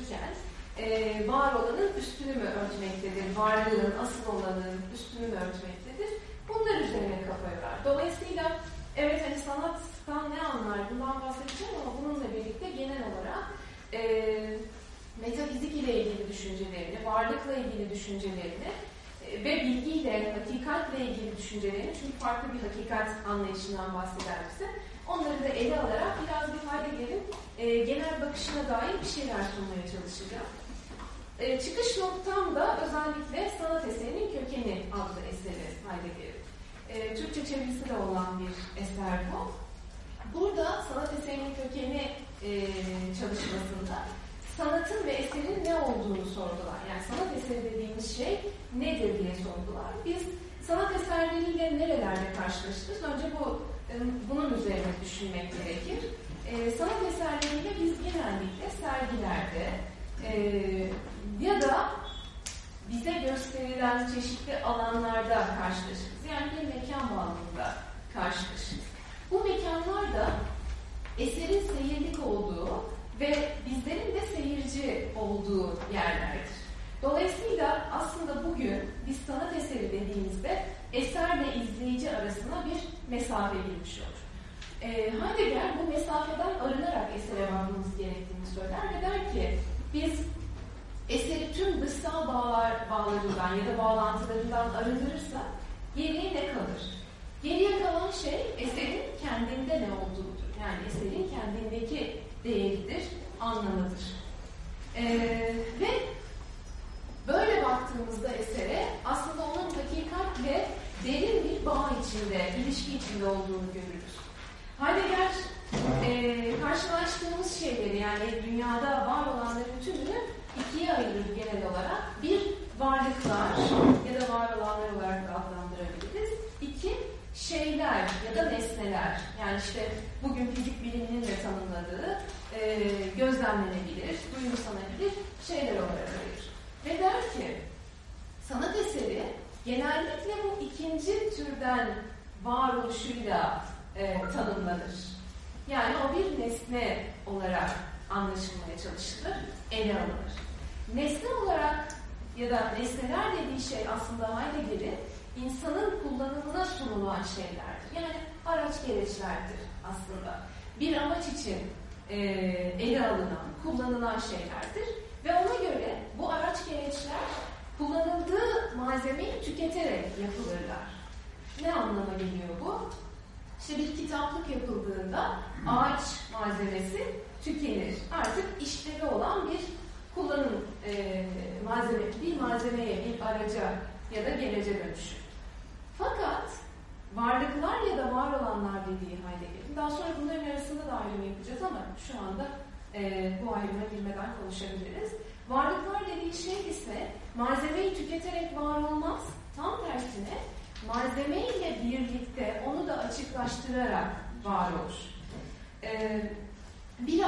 adlandırırken e, var olanın üstünü mü örtmektedir? Varlığın, asıl olanın üstünü mü örtmektedir? Bunlar üzerine kafa yorar. Dolayısıyla evet hani sanattan ne anlar bundan bahsedeceğim ama bununla birlikte genel olarak e, metafizik ile ilgili düşüncelerini, varlıkla ilgili düşüncelerini e, ve bilgiyle, hakikatle ilgili düşüncelerini çünkü farklı bir hakikat anlayışından bahseder bize. Onları da ele alarak biraz bir Heidegger'in e, genel bakışına dair bir şeyler sunmaya çalışacağım. E, çıkış noktam da özellikle sanat eserinin kökeni adlı eseri Heidegger'in. E, Türkçe çevirisi de olan bir eser bu. Burada sanat eserinin kökeni e, çalışmasında sanatın ve eserin ne olduğunu sordular. Yani sanat eseri dediğimiz şey nedir diye sordular. Biz sanat eserleriyle nerelerde karşılaşırız? Önce bu e, bunun üzerine düşünmek gerekir. E, sanat eserleriyle biz genellikle sergilerde e, ya da bize gösterilen çeşitli alanlarda karşılaşırız. Yani bir mekan bağlamında karşılaşırız. Bu mekanlarda eserin seyirlik olduğu ve bizlerin de seyirci olduğu yerlerdir. Dolayısıyla aslında bugün biz sanat eseri dediğimizde eserle izleyici arasına bir mesafe girmiş olur. E, Heidegger bu mesafeden arınarak esere bakmamız gerektiğini söyler ve der ki biz eseri tüm dışsal bağlar, bağlarından ya da bağlantılarından arındırırsak geriye ne kalır? Geriye kalan şey eserin kendinde ne olduğudur. Yani eserin kendindeki değeridir, anlamıdır. Ee, ve böyle baktığımızda esere aslında onun hakikatle derin bir bağ içinde, ilişki içinde olduğunu görürüz. Heidegger e, karşılaştığımız şeyleri yani dünyada var olanların tümünü ikiye ayırır genel olarak. Bir, varlıklar ya da var olanlar olarak adlandırabiliriz. İki, şeyler ya da nesneler. Yani işte bugün fizik biliminin de tanımladığı e, gözlemlenebilir, duyumsanabilir şeyler olarak ayırır. Ve der ki sanat eseri genellikle bu ikinci türden varoluşuyla e, tanımlanır. Yani o bir nesne olarak anlaşılmaya çalışılır, ele alınır. Nesne olarak ya da nesneler dediği şey aslında Heidegger'in insanın kullanımına sunulan şeylerdir. Yani araç gereçlerdir aslında. Bir amaç için e, ele alınan, kullanılan şeylerdir. Ve ona göre bu araç gereçler kullanıldığı malzemeyi tüketerek yapılırlar. Ne anlama geliyor bu? İşte bir kitaplık yapıldığında ağaç malzemesi tükenir. Artık işlevi olan bir kullanım e, malzeme, bir malzemeye, bir araca ya da gerece dönüşür. Fakat varlıklar ya da var olanlar dediği Heidegger'in, daha sonra bunların arasında da ayrım yapacağız ama şu anda e, bu ayrıma girmeden konuşabiliriz. Varlıklar dediği şey ise malzemeyi tüketerek var olmaz, tam tersine malzemeyle birlikte onu da açıklaştırarak var olur. E, bir,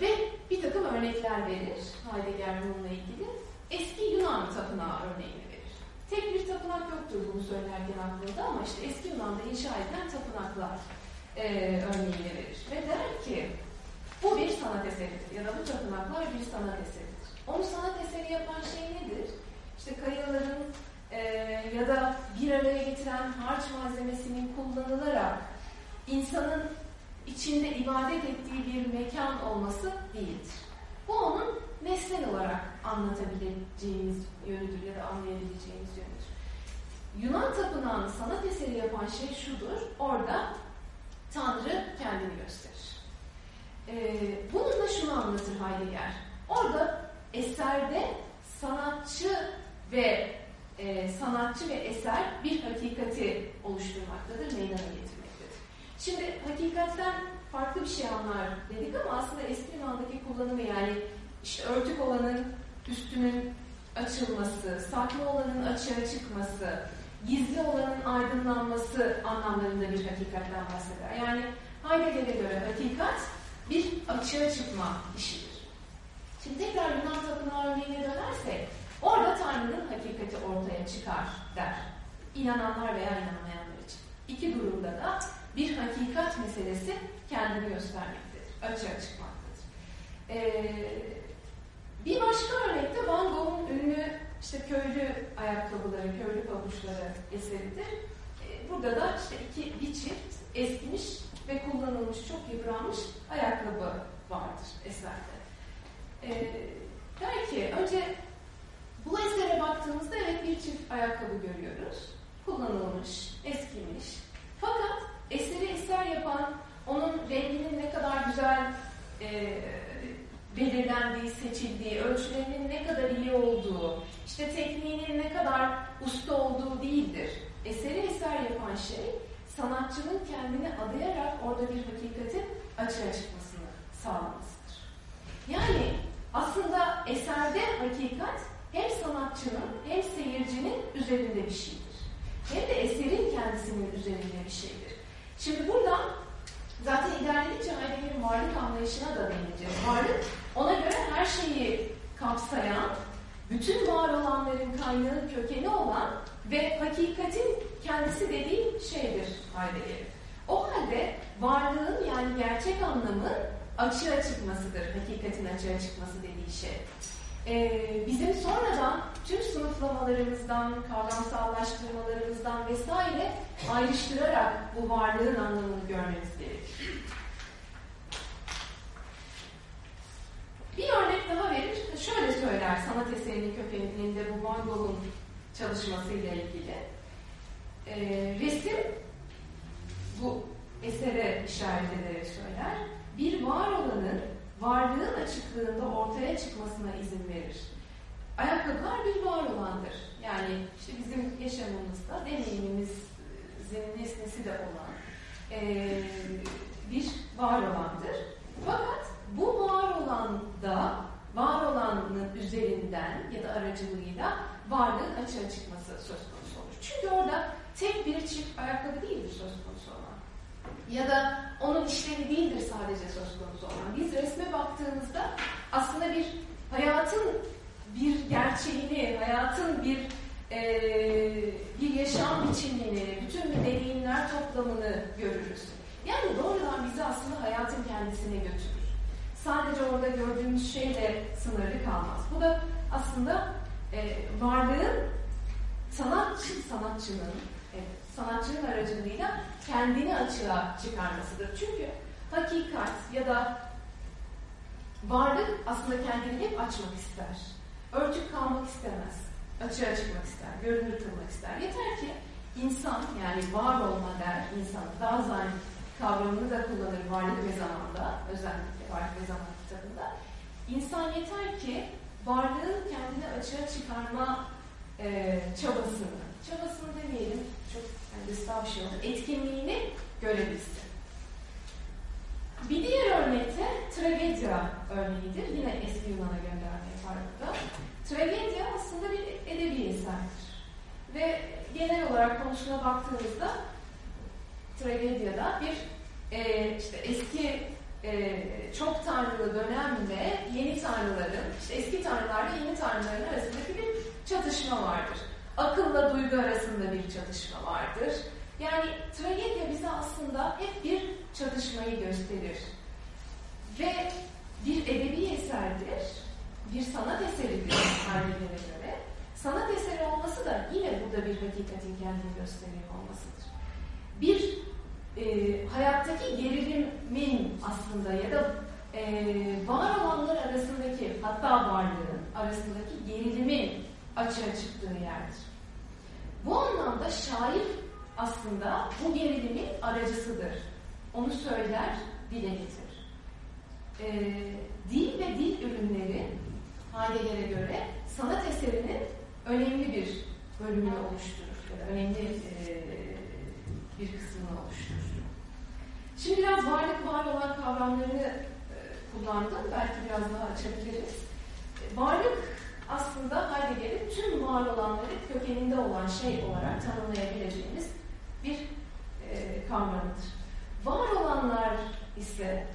ve bir takım örnekler verir Heidegger bununla ilgili. Eski Yunan tapınağı örneğini verir. Tek bir tapınak yoktur bunu söylerken aklında ama işte eski Yunan'da inşa edilen tapınaklar e, örneğini verir. Ve der ki bu bir sanat eseridir ya da bu tapınaklar bir sanat eseridir. Onu sanat eseri yapan şey nedir? İşte kayaların e, ya da bir araya getiren harç malzemesinin kullanılarak insanın içinde ibadet ettiği bir mekan olması değildir. Bu onun nesnel olarak anlatabileceğimiz yönüdür ya da anlayabileceğimiz yönüdür. Yunan tapınağını sanat eseri yapan şey şudur, orada Tanrı kendini gösterir. Ee, bununla şunu anlatır Heidegger. Orada eserde sanatçı ve e, sanatçı ve eser bir hakikati oluşturmaktadır, meydana getirmektedir. Şimdi hakikatten farklı bir şey anlar dedik ama aslında eski Yunan'daki kullanımı yani işte örtük olanın üstünün açılması, saklı olanın açığa çıkması, gizli olanın aydınlanması anlamlarında bir hakikatten bahseder. Yani Heidegger'e göre hakikat bir açığa çıkma işidir. Şimdi tekrar Yunan tapınağı örneğine dönersek, orada Tanrı'nın hakikati ortaya çıkar der. İnananlar veya inanmayanlar için. İki durumda da bir hakikat meselesi kendini göstermektedir, açığa çıkmaktadır. Ee, bir başka örnekte Van Gogh'un ünlü işte köylü ayakkabıları, köylü pabuçları eseridir. Ee, burada da işte iki, bir çift eskimiş ve kullanılmış, çok yıpranmış ayakkabı vardır eserde. Ee, der ki, önce bu esere baktığımızda evet bir çift ayakkabı görüyoruz. Kullanılmış, eskimiş. Fakat eseri eser yapan, onun renginin ne kadar güzel e, belirlendiği, seçildiği, ölçülerinin ne kadar iyi olduğu, işte tekniğinin ne kadar usta olduğu değildir. Eseri eser yapan şey, sanatçının kendini adayarak orada bir hakikatin açığa çıkmasını sağlamasıdır. Yani aslında eserde hakikat hem sanatçının hem seyircinin üzerinde bir şeydir. Hem de eserin kendisinin üzerinde bir şeydir. Şimdi burada zaten ilerledikçe Heidegger'in varlık anlayışına da değineceğiz. Varlık ona göre her şeyi kapsayan, bütün var olanların kaynağı kökeni olan ve hakikatin kendisi dediği şeydir Heidegger. O halde varlığın yani gerçek anlamı açığa çıkmasıdır, hakikatin açığa çıkması dediği şey. Ee, bizim sonradan tüm sınıflamalarımızdan, kavramsallaştırmalarımızdan vesaire ayrıştırarak bu varlığın anlamını görmemiz gerekir. Bir örnek daha verir. Şöyle söyler sanat eserinin kökeninde bu Van Gogh'un çalışmasıyla ilgili. Ee, resim bu esere işaret ederek söyler. Bir var olanın varlığın açıklığında ortaya çıkmasına izin verir. Ayakkabılar bir var olandır. Yani işte bizim yaşamımızda deneyimimizin nesnesi de olan e, bir var olandır. Fakat bu var olan da var olanın üzerinden ya da aracılığıyla varlığın açığa çıkması söz konusu olur. Çünkü orada tek bir çift ayakkabı değildir söz konusu olan. Ya da onun işlevi değildir sadece söz konusu olan. Biz resme baktığımızda aslında bir hayatın bir gerçeğini, hayatın bir e, bir yaşam biçimini, bütün deneyimler toplamını görürüz. Yani doğrudan bizi aslında hayatın kendisine götürür. Sadece orada gördüğümüz şeyle sınırlı kalmaz. Bu da aslında e, varlığın sanatçı sanatçının evet, sanatçının aracılığıyla kendini açığa çıkarmasıdır. Çünkü hakikat ya da varlık aslında kendini hep açmak ister. Örtük kalmak istemez. Açığa çıkmak ister, görünür kılmak ister. Yeter ki insan yani var olma der insan. Dasein kavramını da kullanır varlık ve zamanda. Özellikle varlık ve zaman kitabında. İnsan yeter ki varlığın kendini açığa çıkarma e, çabasını, çabasını demeyelim, çok yani bir şey etkinliğini görebilsin. Bir diğer örnekte tragedya örneğidir. Yine eski Yunan'a gönderme yapar burada. Tragedya aslında bir edebi eserdir. Ve genel olarak konusuna baktığımızda tragedyada bir e, işte eski e, çok tanrılı dönemde yeni tanrıların, işte eski tanrılarla yeni tanrıların arasındaki bir çatışma vardır. Akılla duygu arasında bir çatışma vardır. Yani tragedya bize aslında hep bir çatışmayı gösterir. Ve bir edebi eserdir, bir sanat eseridir Heidegger'e göre. Sanat eseri olması da yine burada bir hakikatin kendini gösteriyor olmasıdır. Bir e, hayattaki gerilimin aslında ya da e, var olanlar arasındaki hatta varlığın arasındaki gerilimin açığa çıktığı yerdir. Bu anlamda şair aslında bu gerilimin aracısıdır. Onu söyler, dile getirir. E, dil ve dil ürünleri Heidegger'e göre sanat eserinin önemli bir bölümünü oluşturur. Önemli e, bir kısmını oluşturur. Şimdi biraz varlık var olan kavramlarını e, kullandım. Belki biraz daha açabiliriz. E, varlık aslında Heidegger'in tüm var olanları kökeninde olan şey olarak tanımlayabileceğimiz bir e, kavramdır. Var olanlar ise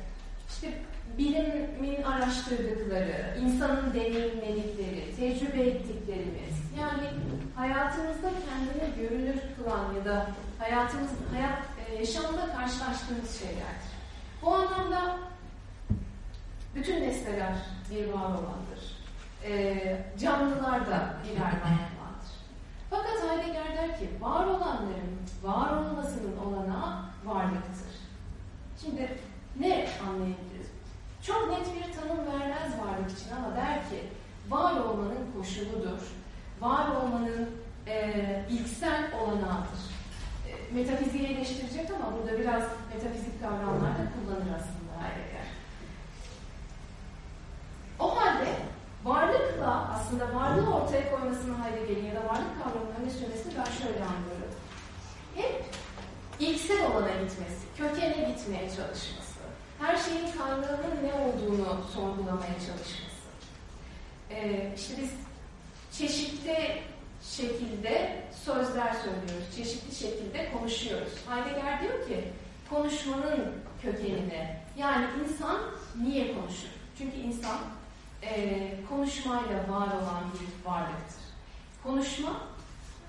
işte bilimin araştırdıkları, insanın deneyimledikleri, tecrübe ettiklerimiz, yani hayatımızda kendini görünür kılan ya da hayatımız, hayat, e, yaşamda karşılaştığımız şeylerdir. Bu anlamda bütün nesneler bir var olandır. E, canlılar da birer var olandır. Fakat Heidegger der ki, var olanların var olmasının olanağı varlıktır. Şimdi ne anlayabiliriz? Çok net bir tanım vermez varlık için ama der ki var olmanın koşuludur. Var olmanın e, ilksel olanağıdır. E, metafiziği eleştirecek ama burada biraz metafizik kavramlar da kullanır aslında Heidegger. O halde varlıkla aslında varlığı ortaya koymasını Heidegger'in ya da varlık kavramının öne sürmesini ben şöyle anlıyorum. Hep ilksel olana gitmesi, kökene gitmeye çalışması, her şeyin kaynağının ne olduğunu sorgulamaya çalışması. Ee, işte biz çeşitli şekilde sözler söylüyoruz, çeşitli şekilde konuşuyoruz. Heidegger diyor ki, konuşmanın kökenine, yani insan niye konuşur? Çünkü insan e, konuşmayla var olan bir varlıktır. Konuşma,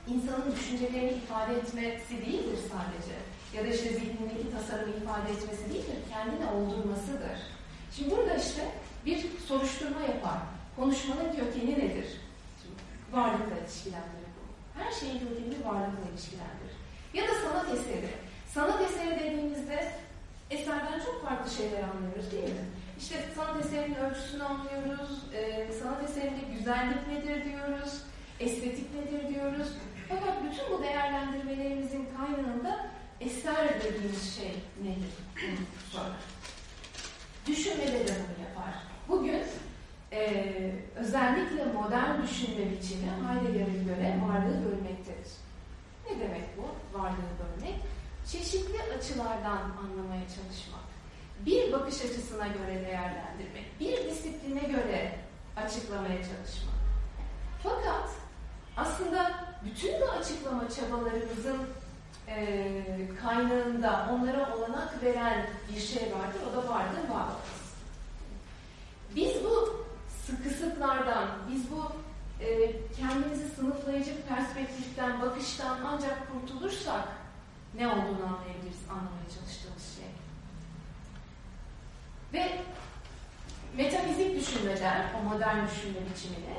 insanın düşüncelerini ifade etmesi değildir sadece. Ya da işte zihnindeki tasarımı ifade etmesi değildir, kendini oldurmasıdır. Şimdi burada işte bir soruşturma yapar. Konuşmanın kökeni nedir? Varlıkla ilişkilendirir bu. Her şeyin kökenini varlıkla ilişkilendirir. Ya da sanat eseri. Sanat eseri dediğimizde eserden çok farklı şeyler anlıyoruz değil mi? İşte sanat eserinin ölçüsünü anlıyoruz, e, sanat eserinde güzellik nedir diyoruz, estetik nedir diyoruz. Fakat bütün bu değerlendirmelerimizin kaynağında eser dediğimiz şey nedir? Sonra. Düşünmede de bunu yapar. Bugün e, özellikle modern düşünme biçimi Heidegger'e göre varlığı bölmektedir. Ne demek bu? Varlığı bölmek. Çeşitli açılardan anlamaya çalışmak. Bir bakış açısına göre değerlendirmek. Bir disipline göre açıklamaya çalışmak. Fakat aslında bütün bu açıklama çabalarımızın e, kaynağında onlara olanak veren bir şey vardır. O da vardır varlık. Biz bu kısıtlardan, biz bu e, kendimizi sınıflayıcı perspektiften, bakıştan ancak kurtulursak ne olduğunu anlayabiliriz, anlamaya çalıştığımız şey. Ve metafizik düşünmeden, o modern düşünme biçimini,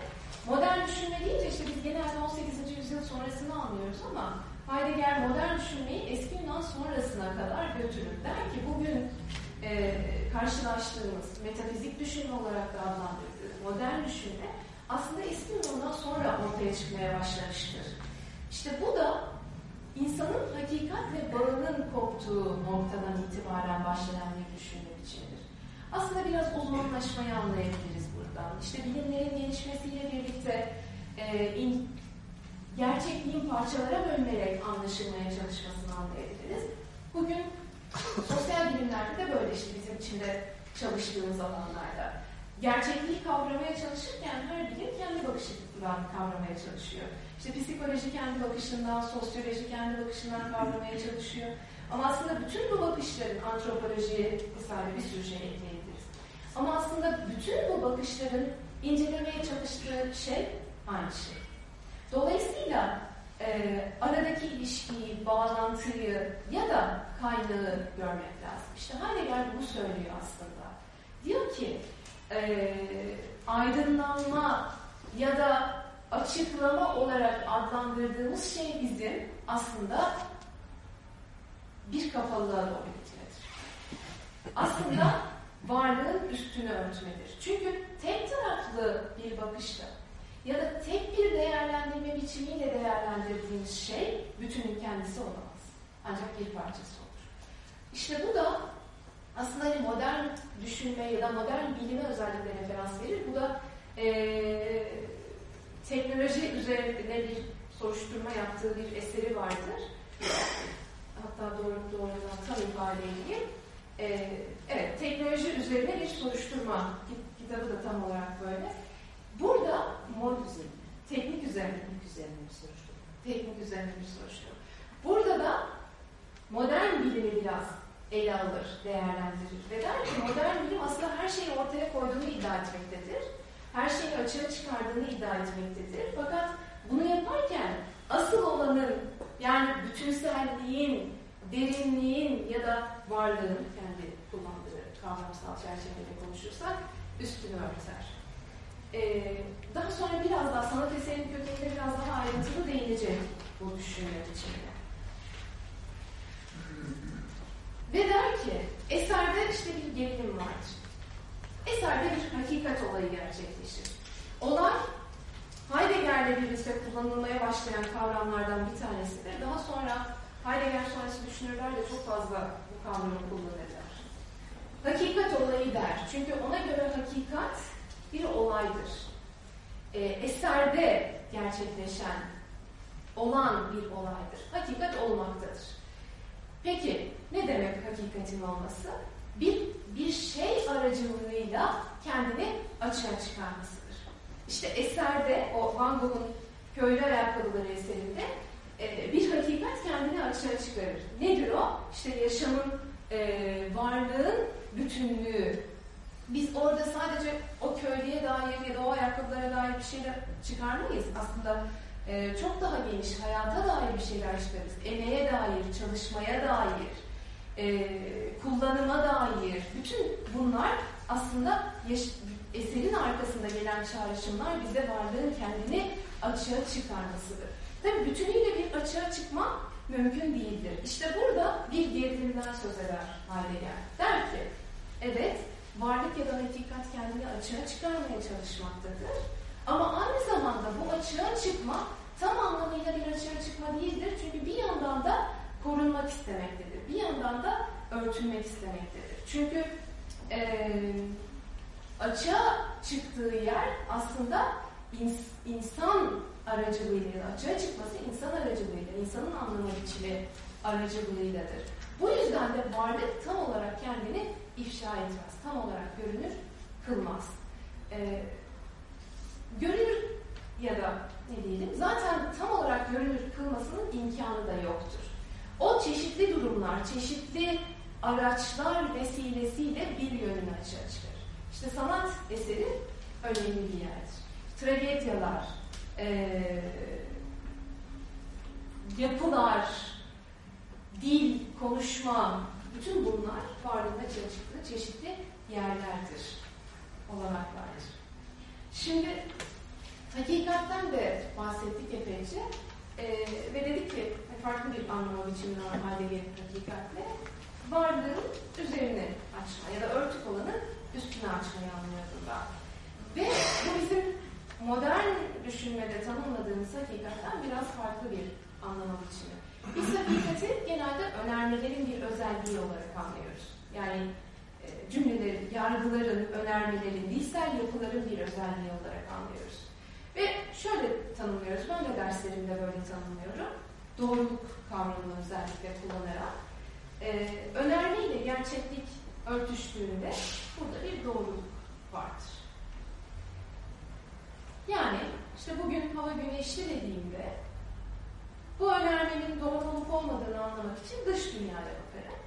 modern düşünme deyince işte biz genelde 18. yüzyıl sonrasını anlıyoruz ama Heidegger modern düşünmeyi eski Yunan sonrasına kadar götürür. Der ki bugün e, karşılaştığımız metafizik düşünme olarak da adlandırdığı modern düşünme aslında eski Yunan'dan sonra ortaya çıkmaya başlamıştır. İşte bu da insanın hakikat ve bağının koptuğu noktadan itibaren başlayan bir düşünme biçimidir. Aslında biraz uzmanlaşmayı anlayabiliriz buradan. İşte bilimlerin gelişmesiyle birlikte e, in, gerçekliğin parçalara bölünerek anlaşılmaya çalışmasını anlayabiliriz. Bugün sosyal bilimlerde de böyle işte bizim içinde çalıştığımız alanlarda. Gerçekliği kavramaya çalışırken her bilim kendi bakışından kavramaya çalışıyor. İşte psikoloji kendi bakışından, sosyoloji kendi bakışından kavramaya çalışıyor. Ama aslında bütün bu bakışların antropolojiye vesaire bir sürü şey ekleyebiliriz. Ama aslında bütün bu bakışların incelemeye çalıştığı şey aynı şey. Dolayısıyla e, aradaki ilişkiyi, bağlantıyı ya da kaynağı görmek lazım. İşte Heidegger bu söylüyor aslında. Diyor ki e, aydınlanma ya da açıklama olarak adlandırdığımız şey bizim aslında bir kafalılığa doğru gitmedir. Aslında varlığın üstünü örtmedir. Çünkü tek taraflı bir bakışta ya da tek bir değerlendirme biçimiyle değerlendirdiğimiz şey bütünün kendisi olamaz. Ancak bir parçası olur. İşte bu da aslında hani modern düşünme ya da modern bilime özellikle referans verir. Bu da e, teknoloji üzerine bir soruşturma yaptığı bir eseri vardır. Hatta doğru doğrudan tam ifade edeyim. Ee, evet, teknoloji üzerine bir soruşturma. Kitabı da tam olarak böyle. Burada mod üzerine, teknik üzerine, üzerine bir soruşturma. Teknik üzerine bir soruşturma. Burada da modern bilimi biraz ele alır, değerlendirir ve der ki modern bilim aslında her şeyi ortaya koyduğunu iddia etmektedir. Her şeyi açığa çıkardığını iddia etmektedir. Fakat bunu yaparken asıl olanın yani bütünselliğin, derinliğin ya da varlığın kavramsal çerçevede konuşursak üstünü örter. Ee, daha sonra biraz daha sanat eserinin kökenine biraz daha ayrıntılı değinecek bu düşünme biçimine. Ve der ki, eserde işte bir gerilim vardır. Eserde bir hakikat olayı gerçekleşir. Olay, Heidegger'le birlikte kullanılmaya başlayan kavramlardan bir tanesidir. Daha sonra Heidegger sonrası düşünürler de çok fazla bu kavramı kullanırlar. Hakikat olayı der. Çünkü ona göre hakikat bir olaydır. E, eserde gerçekleşen, olan bir olaydır. Hakikat olmaktadır. Peki ne demek hakikatin olması? Bir, bir şey aracılığıyla kendini açığa çıkarmasıdır. İşte eserde, o Van Gogh'un Köylü Ayakkabıları eserinde e, bir hakikat kendini açığa çıkarır. Nedir o? İşte yaşamın, e, varlığın bütünlüğü. Biz orada sadece o köylüye dair ya da o ayakkabılara dair bir şeyler çıkarmayız. Aslında e, çok daha geniş, hayata dair bir şeyler çıkarırız. Emeğe dair, çalışmaya dair, e, kullanıma dair. Bütün bunlar aslında eserin arkasında gelen çağrışımlar bize varlığın kendini açığa çıkarmasıdır. Tabi bütünüyle bir açığa çıkma mümkün değildir. İşte burada bir gerilimden söz eder Heidegger. Der ki, evet varlık ya da hakikat kendini açığa çıkarmaya çalışmaktadır. Ama aynı zamanda bu açığa çıkma tam anlamıyla bir açığa çıkma değildir. Çünkü bir yandan da korunmak istemektedir. Bir yandan da örtülmek istemektedir. Çünkü e, açığa çıktığı yer aslında ins, insan aracılığıyla, açığa çıkması insan aracılığıyla, insanın anlama biçimi aracılığıyladır. Bu yüzden de varlık tam olarak kendini ifşa etmez. Tam olarak görünür kılmaz. Ee, görünür ya da ne diyelim zaten tam olarak görünür kılmasının imkanı da yoktur. O çeşitli durumlar, çeşitli araçlar vesilesiyle bir yönünü açığa çıkarır. İşte sanat eseri önemli bir yerdir. Tragedyalar, ee, yapılar, dil, konuşma, bütün bunlar varlığında çıktığı çeşitli yerlerdir, olanaklardır. Şimdi hakikatten de bahsettik epeyce ee, ve dedik ki farklı bir anlama biçimi normalde gelir hakikatle varlığın üzerine açma ya da örtük olanın üstüne açmayı anlıyoruz ben. Ve bu bizim modern düşünmede tanımladığımız hakikatten biraz farklı bir anlama biçimi. Biz hakikati genelde önermelerin bir özelliği olarak anlıyoruz. Yani e, cümlelerin, yargıların, önermelerin, dilsel yapıların bir özelliği olarak anlıyoruz. Ve şöyle tanımlıyoruz, ben de derslerimde böyle tanımlıyorum. Doğruluk kavramını özellikle kullanarak. Ee, önerme ile gerçeklik örtüştüğünde burada bir doğruluk vardır. Yani işte bugün hava güneşli dediğimde bu önermenin doğru olup olmadığını anlamak için dış dünyaya bakarım.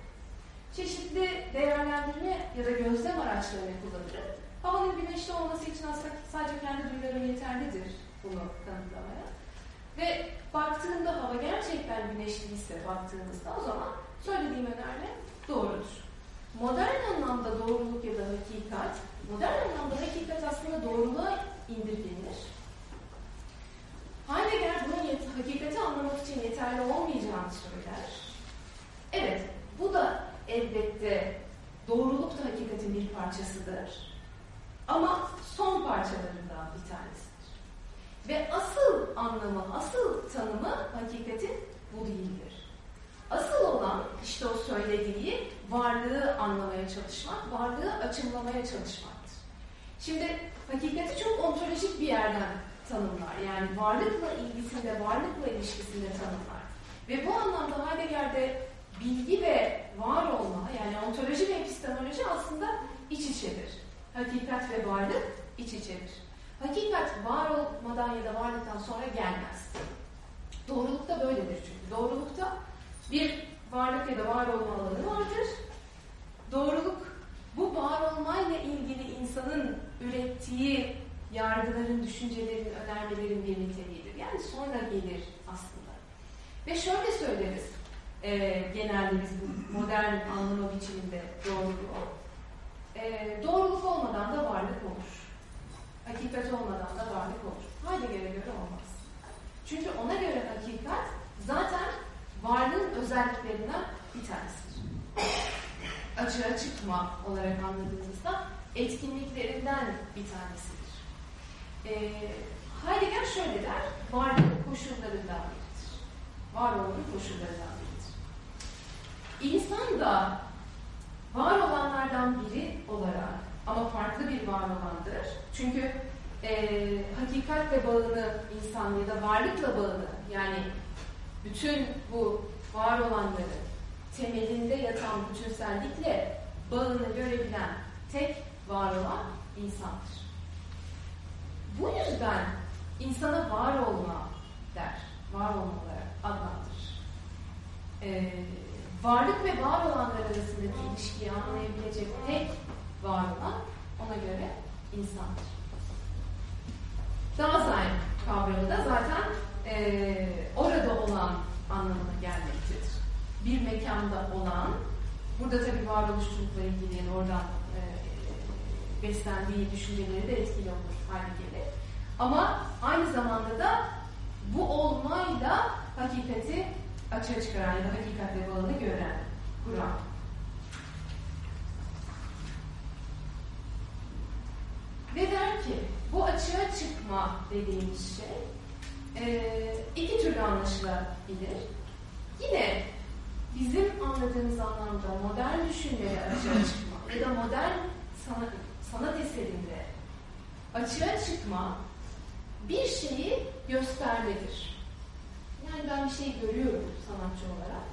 Çeşitli değerlendirme ya da gözlem araçlarını kullanırım. Havanın güneşli olması için aslında sadece kendi duyularım yeterlidir bunu kanıtlamaya. Ve baktığımda hava gerçekten güneşliyse baktığımızda o zaman söylediğim önerme doğrudur. Modern anlamda doğruluk ya da hakikat, modern anlamda hakikat aslında doğruluğa indirgenir. Heidegger bunun hakikati anlamak için yeterli olmayacağını söyler. Evet, bu da elbette doğruluk da hakikatin bir parçasıdır. Ama son parçalarından bir tanesidir. Ve asıl anlamı, asıl tanımı hakikatin bu değildir. Asıl olan işte o söylediği varlığı anlamaya çalışmak, varlığı açımlamaya çalışmaktır. Şimdi hakikati çok ontolojik bir yerden tanımlar. Yani varlıkla ilgisinde, varlıkla ilişkisinde tanımlar. Ve bu anlamda Heidegger'de bilgi ve var olma, yani ontoloji ve epistemoloji aslında iç içedir. Hakikat ve varlık iç içedir. Hakikat var olmadan ya da varlıktan sonra gelmez. Doğrulukta böyledir çünkü. Doğrulukta bir varlık ya da var olma alanı vardır. Doğruluk bu var olmayla ilgili insanın ürettiği yargıların, düşüncelerin, önermelerin bir niteliğidir. Yani sonra gelir aslında. Ve şöyle söyleriz, e, genelde biz bu modern anlama biçiminde doğruluğu. E, doğruluk olmadan da varlık olur. Hakikat olmadan da varlık olur. Heidegger'e göre olmaz. Çünkü ona göre hakikat zaten varlığın özelliklerinden bir tanesidir. Açığa çıkma olarak anladığımızda etkinliklerinden bir tanesidir. E, Heidegger şöyle der, varlık koşullarından biridir. Var olmanın koşullarından biridir. İnsan da var olanlardan biri olarak ama farklı bir var olandır. Çünkü e, hakikatle bağını insan ya da varlıkla bağını yani bütün bu var olanları temelinde yatan bütünsellikle bağını görebilen tek var olan insandır. Bu yüzden insana var olma der. Var olma olarak adlandırır. Ee, varlık ve var olanlar arasındaki ilişkiyi anlayabilecek tek var olan ona göre insandır. Dasein kavramı da zaten e, orada olan anlamına gelmektedir. Bir mekanda olan, burada tabii varoluşçulukla ilgili yani oradan beslendiği düşünceleri de etkili olur hale gelir. Ama aynı zamanda da bu olmayla hakikati açığa çıkaran ya da hakikatle bağını gören, kuran. Ve der ki bu açığa çıkma dediğimiz şey e, iki türlü anlaşılabilir. Yine bizim anladığımız anlamda modern düşünmeye açığa çıkma ya da modern sanat, sanat eserinde açığa çıkma bir şeyi göstermedir. Yani ben bir şey görüyorum sanatçı olarak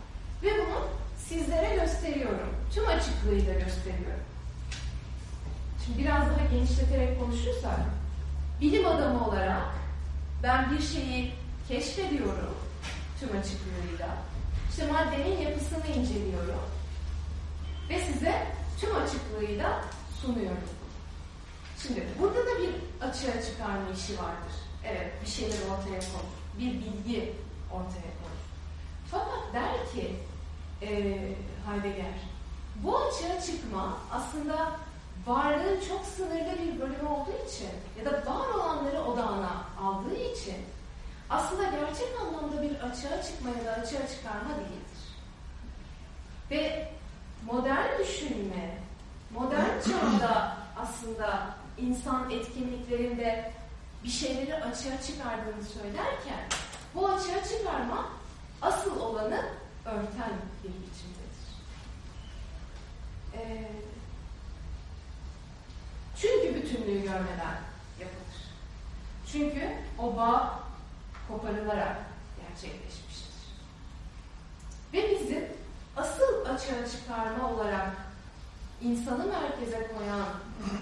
ve bunu sizlere gösteriyorum. Tüm açıklığıyla gösteriyorum. Şimdi biraz daha genişleterek konuşursak, bilim adamı olarak ben bir şeyi keşfediyorum tüm açıklığıyla. İşte maddenin yapısını inceliyorum ve size tüm açıklığıyla sunuyorum. Şimdi burada da bir açığa çıkarma işi vardır. Evet, bir şeyler ortaya konur. Bir bilgi ortaya konur. Fakat der ki e, Heidegger, bu açığa çıkma aslında varlığın çok sınırlı bir bölümü olduğu için ya da var olanları odağına aldığı için aslında gerçek anlamda bir açığa çıkma ya da açığa çıkarma değildir. Ve modern düşünme, modern çağda aslında insan etkinliklerinde bir şeyleri açığa çıkardığını söylerken bu açığa çıkarma asıl olanı örten bir biçimdedir. Ee, çünkü bütünlüğü görmeden yapılır. Çünkü o bağ koparılarak gerçekleşmiştir. Ve bizim asıl açığa çıkarma olarak insanı merkeze koyan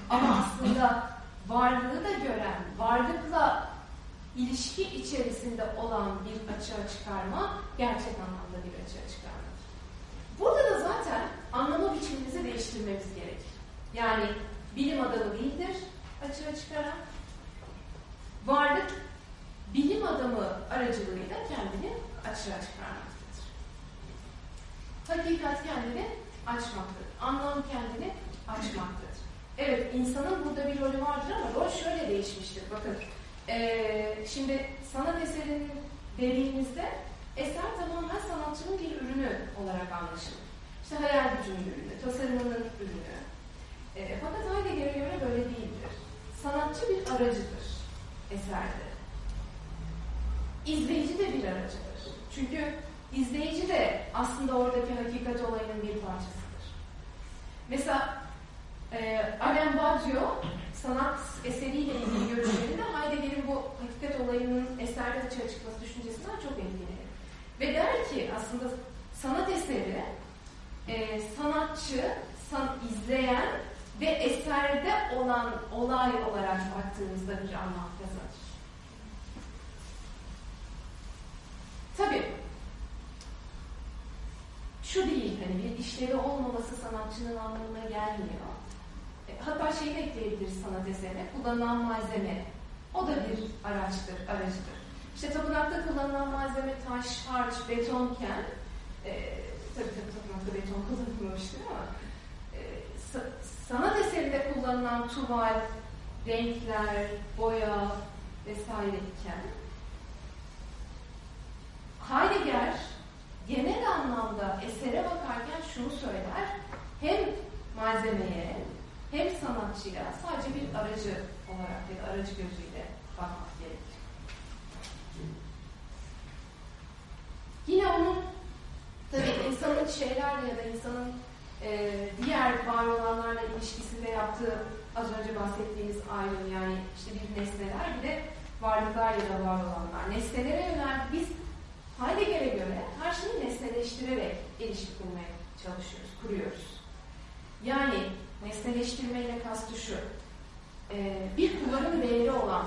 ama aslında varlığı da gören, varlıkla ilişki içerisinde olan bir açığa çıkarma gerçek anlamda bir açığa çıkarmadır. Burada da zaten anlama biçimimizi değiştirmemiz gerekir. Yani bilim adamı değildir açığa çıkaran. Varlık bilim adamı aracılığıyla kendini açığa çıkarmaktadır. Hakikat kendini açmaktadır. Anlam kendini açmaktadır. Evet, insanın burada bir rolü vardır ama rol şöyle değişmiştir. Bakın, ee, şimdi sanat eserinin dediğimizde eser tamamen sanatçının bir ürünü olarak anlaşılır. İşte hayal gücünün ürünü, tasarımının ürünü. E, fakat Heidegger'e göre böyle değildir. Sanatçı bir aracıdır eserde. İzleyici de bir aracıdır. Çünkü izleyici de aslında oradaki hakikat olayının bir parçasıdır. Mesela e, Alain Badiou sanat eseriyle ilgili görüşlerinde Heidegger'in bu hakikat olayının eserde açığa çıkması düşüncesinden çok etkilenir. Ve der ki aslında sanat eseri e, sanatçı, san, izleyen ve eserde olan olay olarak baktığımızda bir anlam kazanır. Tabii şu değil, hani bir işlevi olmaması sanatçının anlamına gelmiyor. E, hatta şeyi de ekleyebiliriz sanat eserine, kullanılan malzeme. O da bir araçtır, aracıdır. İşte tapınakta kullanılan malzeme taş, harç, betonken, e, tabii tabii tapınakta beton kullanılmamıştır ama e, sa sanat eserinde kullanılan tuval, renkler, boya vesaire iken Heidegger genel anlamda esere bakarken şunu söyler. Hem malzemeye hem sanatçıya sadece bir aracı olarak ya da aracı gözüyle bakmak gerekir. Yine onun tabii insanın şeylerle ya da insanın e, diğer var olanlarla ilişkisinde yaptığı az önce bahsettiğimiz ayrım yani işte bir nesneler bir de varlıklar ya da var olanlar. Nesnelere yönel biz Heidegger'e göre her şeyi nesneleştirerek ilişki kurmaya çalışıyoruz, kuruyoruz. Yani nesneleştirmeyle kastı şu, e, bir kullanım değeri olan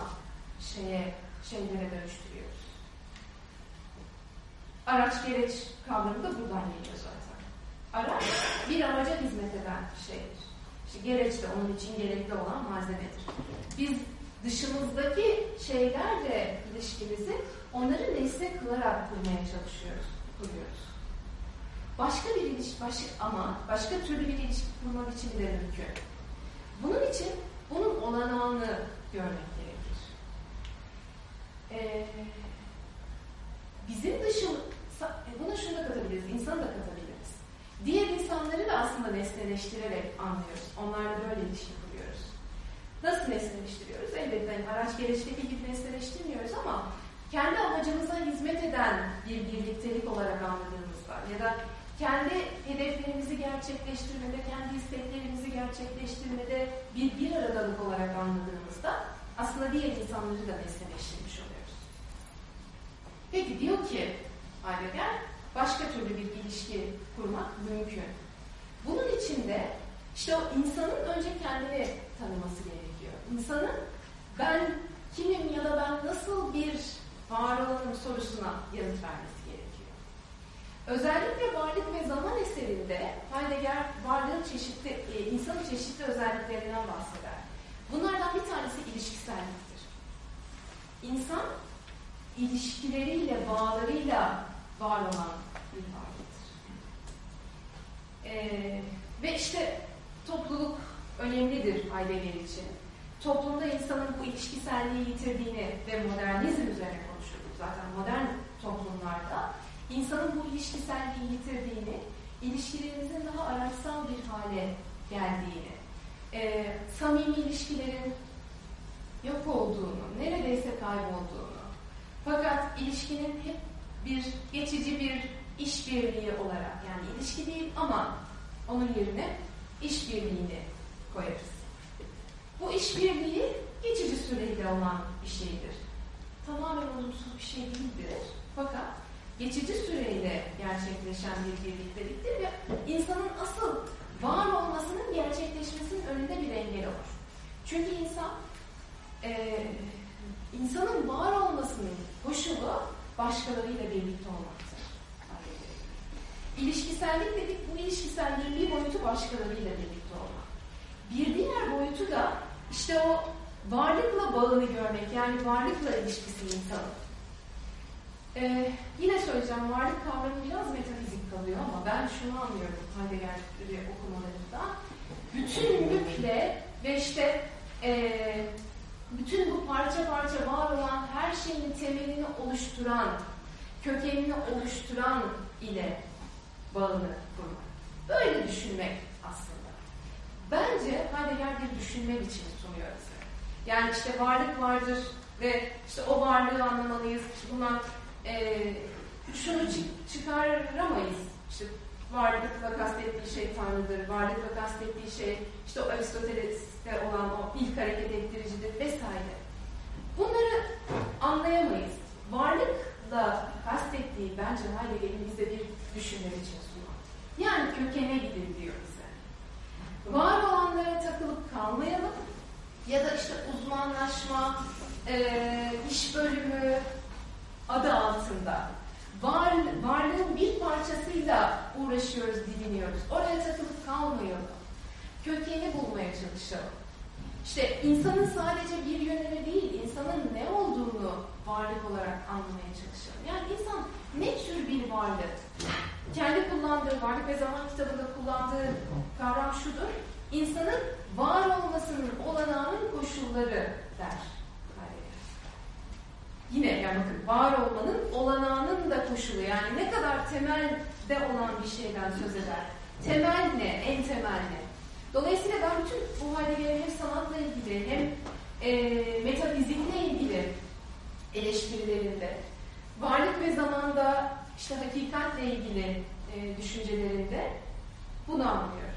şeye, şeylere dönüştürüyoruz. Araç gereç kavramı da buradan geliyor zaten. Araç bir araca hizmet eden şeydir. İşte gereç de onun için gerekli olan malzemedir. Biz dışımızdaki şeylerle ilişkimizi onları nesne kılarak kurmaya çalışıyoruz, kuruyoruz. Başka bir ilişki, başka, ama başka türlü bir ilişki kurmak için de mümkün. Bunun için bunun olanağını görmek gerekir. Ee, bizim dışım, e, buna şunu da katabiliriz, insanı da katabiliriz. Diğer insanları da aslında nesneleştirerek anlıyoruz. Onlarla böyle ilişki. Nasıl nesneleştiriyoruz? Elbette yani araç gereçteki gibi nesneleştirmiyoruz ama kendi amacımıza hizmet eden bir birliktelik olarak anladığımızda ya da kendi hedeflerimizi gerçekleştirmede, kendi isteklerimizi gerçekleştirmede bir bir aradalık olarak anladığımızda aslında diğer insanları da nesneleştirmiş oluyoruz. Peki diyor ki Heidegger, başka türlü bir ilişki kurmak mümkün. Bunun için de işte o insanın önce kendini tanıması gerekiyor. İnsanın ben kimim ya da ben nasıl bir var olanım sorusuna yanıt vermesi gerekiyor. Özellikle varlık ve zaman eserinde Heidegger varlığın çeşitli, e, insanın çeşitli özelliklerinden bahseder. Bunlardan bir tanesi ilişkiselliktir. İnsan ilişkileriyle, bağlarıyla var olan bir varlıktır. Ee, ve işte topluluk önemlidir Heidegger için. Toplumda insanın bu ilişkiselliği yitirdiğini ve modernizm üzerine konuşuyorduk zaten modern toplumlarda. insanın bu ilişkiselliği yitirdiğini, ilişkilerimizin daha araçsal bir hale geldiğini, e, samimi ilişkilerin yok olduğunu, neredeyse kaybolduğunu, fakat ilişkinin hep bir geçici bir işbirliği olarak yani ilişki değil ama onun yerine işbirliğini koyarız. Bu işbirliği geçici süreli olan bir şeydir. Tamamen olumsuz bir şey değildir. Fakat geçici süreyle gerçekleşen bir birlikteliktir ve insanın asıl var olmasının gerçekleşmesinin önünde bir engel olur. Çünkü insan e, insanın var olmasının koşulu başkalarıyla birlikte olmaktır. İlişkisellik dedik, bu ilişkiselliğin bir boyutu başkalarıyla birlikte olmak. Bir diğer boyutu da işte o varlıkla bağını görmek, yani varlıkla ilişkisi insanın. Ee, yine söyleyeceğim, varlık kavramı biraz metafizik kalıyor ama ben şunu anlıyorum Heidegger'i okumalarında. Bütünlükle ve işte e, bütün bu parça parça var olan her şeyin temelini oluşturan, kökenini oluşturan ile bağını kurmak. Böyle düşünmek aslında. Bence Heidegger bir düşünme biçimi bize. Yani işte varlık vardır ve işte o varlığı anlamalıyız. Bundan e, şunu çık çıkaramayız. İşte varlıkla kastettiği şey Tanrı'dır, varlıkla kastettiği şey işte Aristoteles'te olan o ilk hareket ettiricidir vesaire. Bunları anlayamayız. Varlıkla kastettiği bence Heidegger'in bize bir düşünme biçimi Yani kökene gidin diyor bize. Var olanlara takılıp kalmayalım ya da işte uzmanlaşma, e, iş bölümü adı altında var, varlığın bir parçasıyla uğraşıyoruz, didiniyoruz. Oraya takılıp kalmayalım. Kökeni bulmaya çalışalım. İşte insanın sadece bir yönünü değil, insanın ne olduğunu varlık olarak anlamaya çalışalım. Yani insan ne tür bir varlık? Kendi kullandığı, Varlık ve Zaman kitabında kullandığı kavram şudur. İnsanın var olmasının olanağının koşulları der. Yine yani bakın var olmanın olanağının da koşulu yani ne kadar temelde olan bir şeyden söz eder. Temel ne? En temel ne? Dolayısıyla ben bütün bu Heidegger'in hem sanatla ilgili hem e, metafizikle ilgili eleştirilerinde, varlık ve zamanda işte hakikatle ilgili e, düşüncelerinde bunu anlıyorum.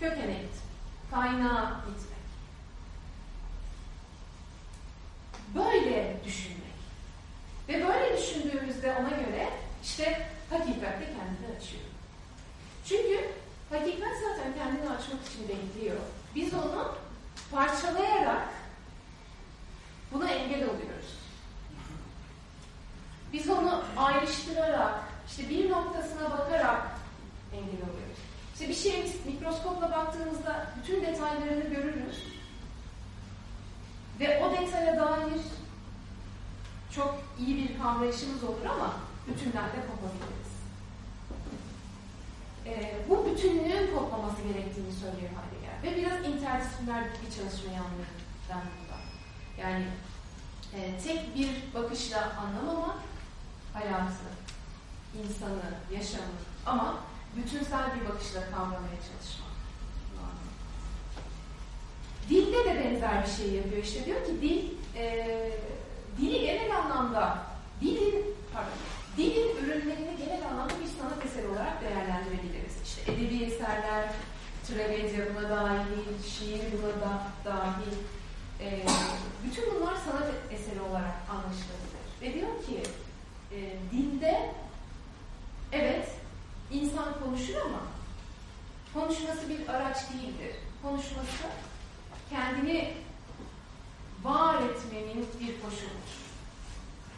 Kökene git. Kaynağa gitmek. Böyle düşünmek. Ve böyle düşündüğümüzde ona göre işte hakikatle kendini açıyor. Çünkü hakikat zaten kendini açmak için bekliyor. Biz onu parçalayarak buna engel oluyoruz. Biz onu ayrıştırarak, işte bir noktasına bakarak engel oluyoruz. İşte bir şeyin mikroskopla baktığımızda bütün detaylarını görürüz. Ve o detaya dair çok iyi bir kavrayışımız olur ama bütünden de kopabiliriz. Ee, bu bütünlüğün kopmaması gerektiğini söylüyor Heidegger. Ve biraz interdisipliner bir çalışmayı anlıyorum ben burada. Yani e, tek bir bakışla anlamamak hayatı, insanı, yaşamı ama bütünsel bir bakışla kavramaya çalışmak. Dilde de benzer bir şey yapıyor. İşte diyor ki dil e, dili genel anlamda dilin pardon, dilin ürünlerini genel anlamda bir sanat eseri olarak değerlendirebiliriz. İşte edebi eserler, tragedya buna dahil, şiir buna da dahil. E, bütün bunlar sanat eseri olarak anlaşılabilir. Ve diyor ki e, dilde evet insan konuşur ama konuşması bir araç değildir. Konuşması kendini var etmenin bir koşuludur.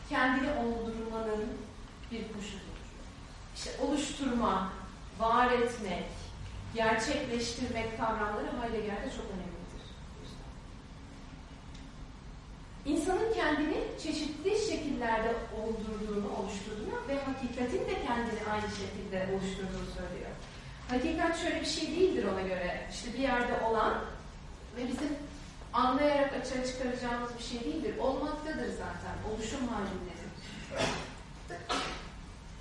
Kendini oldurmanın bir koşuludur. İşte oluşturmak, var etmek, gerçekleştirmek kavramları Heidegger'de çok önemlidir. İnsanın kendini çeşitli şekillerde oldurduğunu, oluşturduğunu ve hakikatin de kendini aynı şekilde oluşturduğunu söylüyor. Hakikat şöyle bir şey değildir ona göre. İşte bir yerde olan ve bizim anlayarak açığa çıkaracağımız bir şey değildir. Olmaktadır zaten. Oluşum halindedir.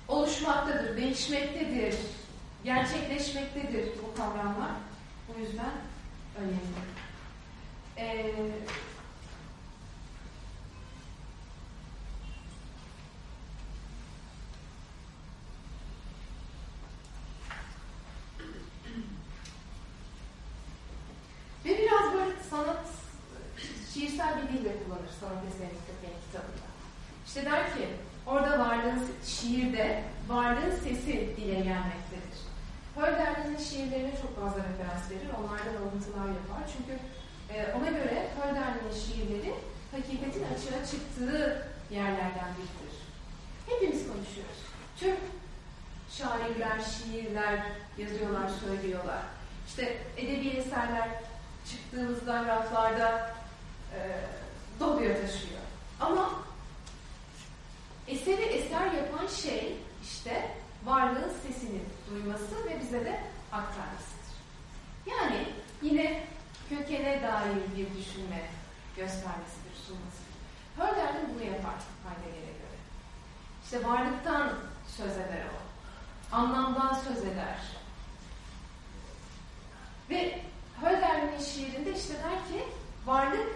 Oluşmaktadır, değişmektedir, gerçekleşmektedir bu kavramlar. Bu yüzden önemli. Ee, Ve biraz böyle sanat, şiirsel bir dille kullanır sanat eserini köpeğin kitabında. İşte der ki, orada varlığın, şiirde varlığın sesi dile gelmektedir. Hölderlin'in şiirlerine çok fazla referans verir, onlardan alıntılar yapar. Çünkü e, ona göre Hölderlin'in şiirleri hakikatin açığa çıktığı yerlerden biridir. Hepimiz konuşuyoruz. Tüm şairler, şiirler yazıyorlar, söylüyorlar. İşte edebi eserler çıktığımızda raflarda e, doluyor taşıyor. Ama eseri eser yapan şey işte varlığın sesini duyması ve bize de aktarmasıdır. Yani yine kökene dair bir düşünme göstermesidir, sunmasıdır. Hölderlin bunu yapar Heidegger'e göre. İşte varlıktan söz eder o. Anlamdan söz eder. Ve şiirinde işte der ki varlık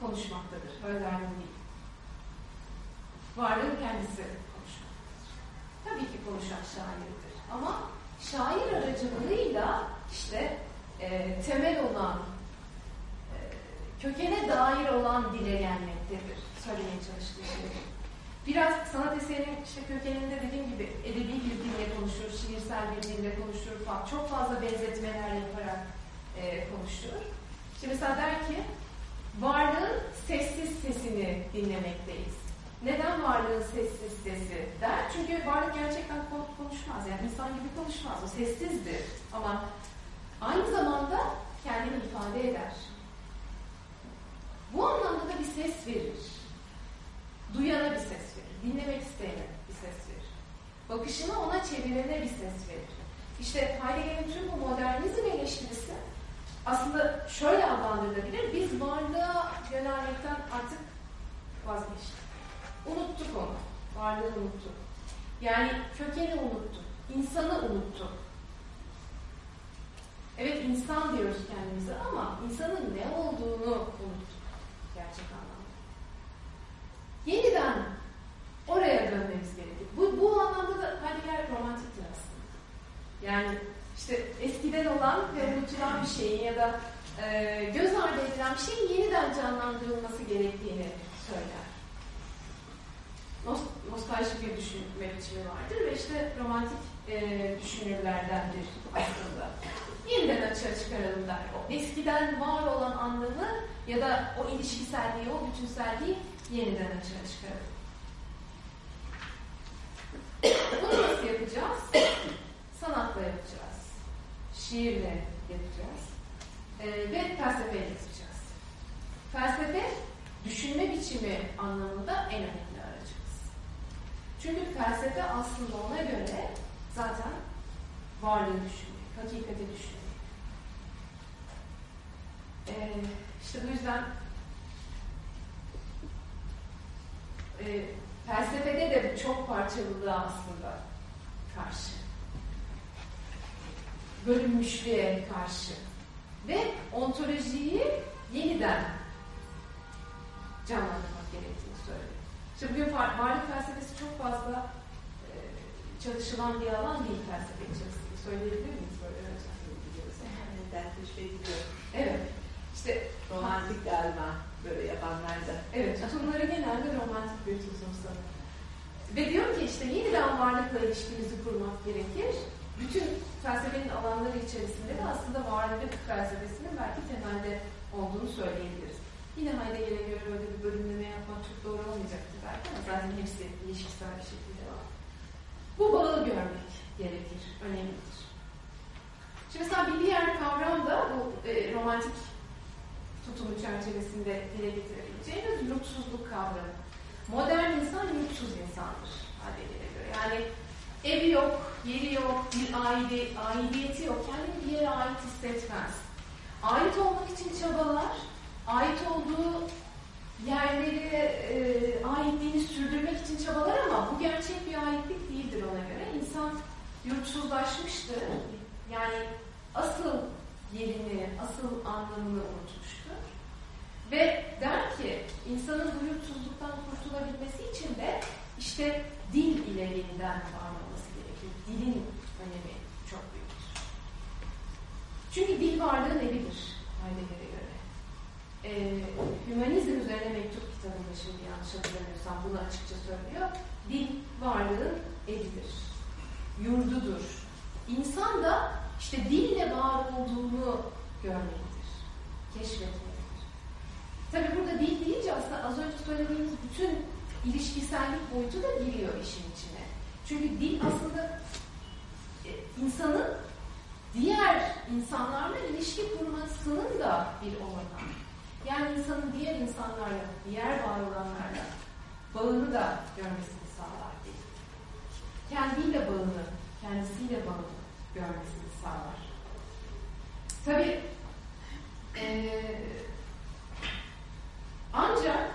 konuşmaktadır. Hölderlin değil. Varlığın kendisi konuşmaktadır. Tabii ki konuşan şairdir. Ama şair aracılığıyla işte e, temel olan, e, kökene dair olan dile gelmektedir. söylemeye çalıştığı şey. Biraz sanat eserinin işte kökeninde dediğim gibi edebi bir dille konuşur, şiirsel bir dille konuşur, çok fazla benzetmeler yaparak e, konuşur. İşte mesela der ki, varlığın sessiz sesini dinlemekteyiz. Neden varlığın sessiz sesi der? Çünkü varlık gerçekten konuşmaz. Yani insan gibi konuşmaz. O sessizdir. Ama aynı zamanda kendini ifade eder. Bu anlamda da bir ses verir. Duyana bir ses verir. Dinlemek isteyene bir ses verir. Bakışını ona çevirene bir ses verir. İşte Heidegger'in tüm bu modernizm eleştirisi aslında şöyle adlandırılabilir. Biz varlığa yönelmekten artık vazgeçtik. Unuttuk onu. Varlığı unuttuk. Yani kökeni unuttuk. İnsanı unuttuk. Evet insan diyoruz kendimize ama insanın ne olduğunu unuttuk. Gerçek anlamda. Yeniden oraya dönmemiz gerekir. Bu, bu anlamda da Heidegger romantiktir aslında. Yani işte eskiden olan ve unutulan bir şeyin ya da e, göz ardı edilen bir şeyin yeniden canlandırılması gerektiğini söyler. Nost bir düşünme biçimi vardır ve işte romantik e, düşünürlerdendir aslında. Yeniden açığa çıkaralım der. O eskiden var olan anlamı ya da o ilişkiselliği, o bütünselliği yeniden açığa çıkaralım. Bunu nasıl yapacağız? Sanatla yapacağız. Şiirle yapacağız. Ee, ve felsefeyle yapacağız. Felsefe, düşünme biçimi anlamında en önemli aracımız. Çünkü felsefe aslında ona göre zaten varlığı düşünmek, hakikati düşünmek. Ee, işte bu yüzden e, felsefede de bu çok parçalılığa aslında karşı. Bölünmüşlüğe karşı. Ve ontolojiyi yeniden canlandırmak gerektiğini söylüyor. İşte bugün varlık felsefesi çok fazla e, çalışılan bir alan değil felsefe içerisinde. Söyleyebilir miyiz böyle hocam? Dertleşebiliyor. Evet. İşte romantik galiba böyle yapanlar da. Evet, tutumları genelde romantik bir tutum sanırım. Ve diyor ki işte yeniden varlıkla ilişkimizi kurmak gerekir. Bütün felsefenin alanları içerisinde de aslında varlık felsefesinin belki temelde olduğunu söyleyebiliriz. Yine Heidegger'e göre böyle bir bölümleme yapmak çok doğru olmayacaktır belki ama zaten hepsi ilişkisel bir şekilde var. Bu bağı görmek gerekir, önemlidir. Şimdi mesela bir diğer kavram da bu e, romantik tutumu çerçevesinde dile getirebileceğimiz yurtsuzluk kavramı. Modern insan yurtsuz insandır Heidegger'e göre. Yani evi yok, yeri yok, bir aide, aidiyeti yok. Kendini bir yere ait hissetmez. Ait olmak için çabalar, ait olduğu yerleri e, aitliğini sürdürmek için çabalar ama bu gerçek bir aitlik değildir ona göre. İnsan yurtsuzlaşmıştır. Yani asıl yerini, asıl anlamını unutmuştur. Ve der ki insanın bu yurtsuzluktan kurtulabilmesi için de işte dil ile yeniden var olması gerekir. Dilin önemi çok büyüktür. Çünkü dil varlığın evidir Heidegger'e göre. Ee, Hümanizm üzerine mektup kitabında şimdi yanlış hatırlamıyorsam bunu açıkça söylüyor. Dil varlığın evidir. Yurdudur. İnsan da işte dille var olduğunu görmelidir. Keşfetmelidir. Tabi burada dil deyince aslında az önce söylediğimiz bütün ilişkisellik boyutu da giriyor işin içine. Çünkü dil aslında insanın diğer insanlarla ilişki kurmasının da bir olanağı. Yani insanın diğer insanlarla, diğer var olanlarla bağını da görmesini sağlar. Kendiyle bağını, kendisiyle bağını görmesini sağlar. Tabi e, ancak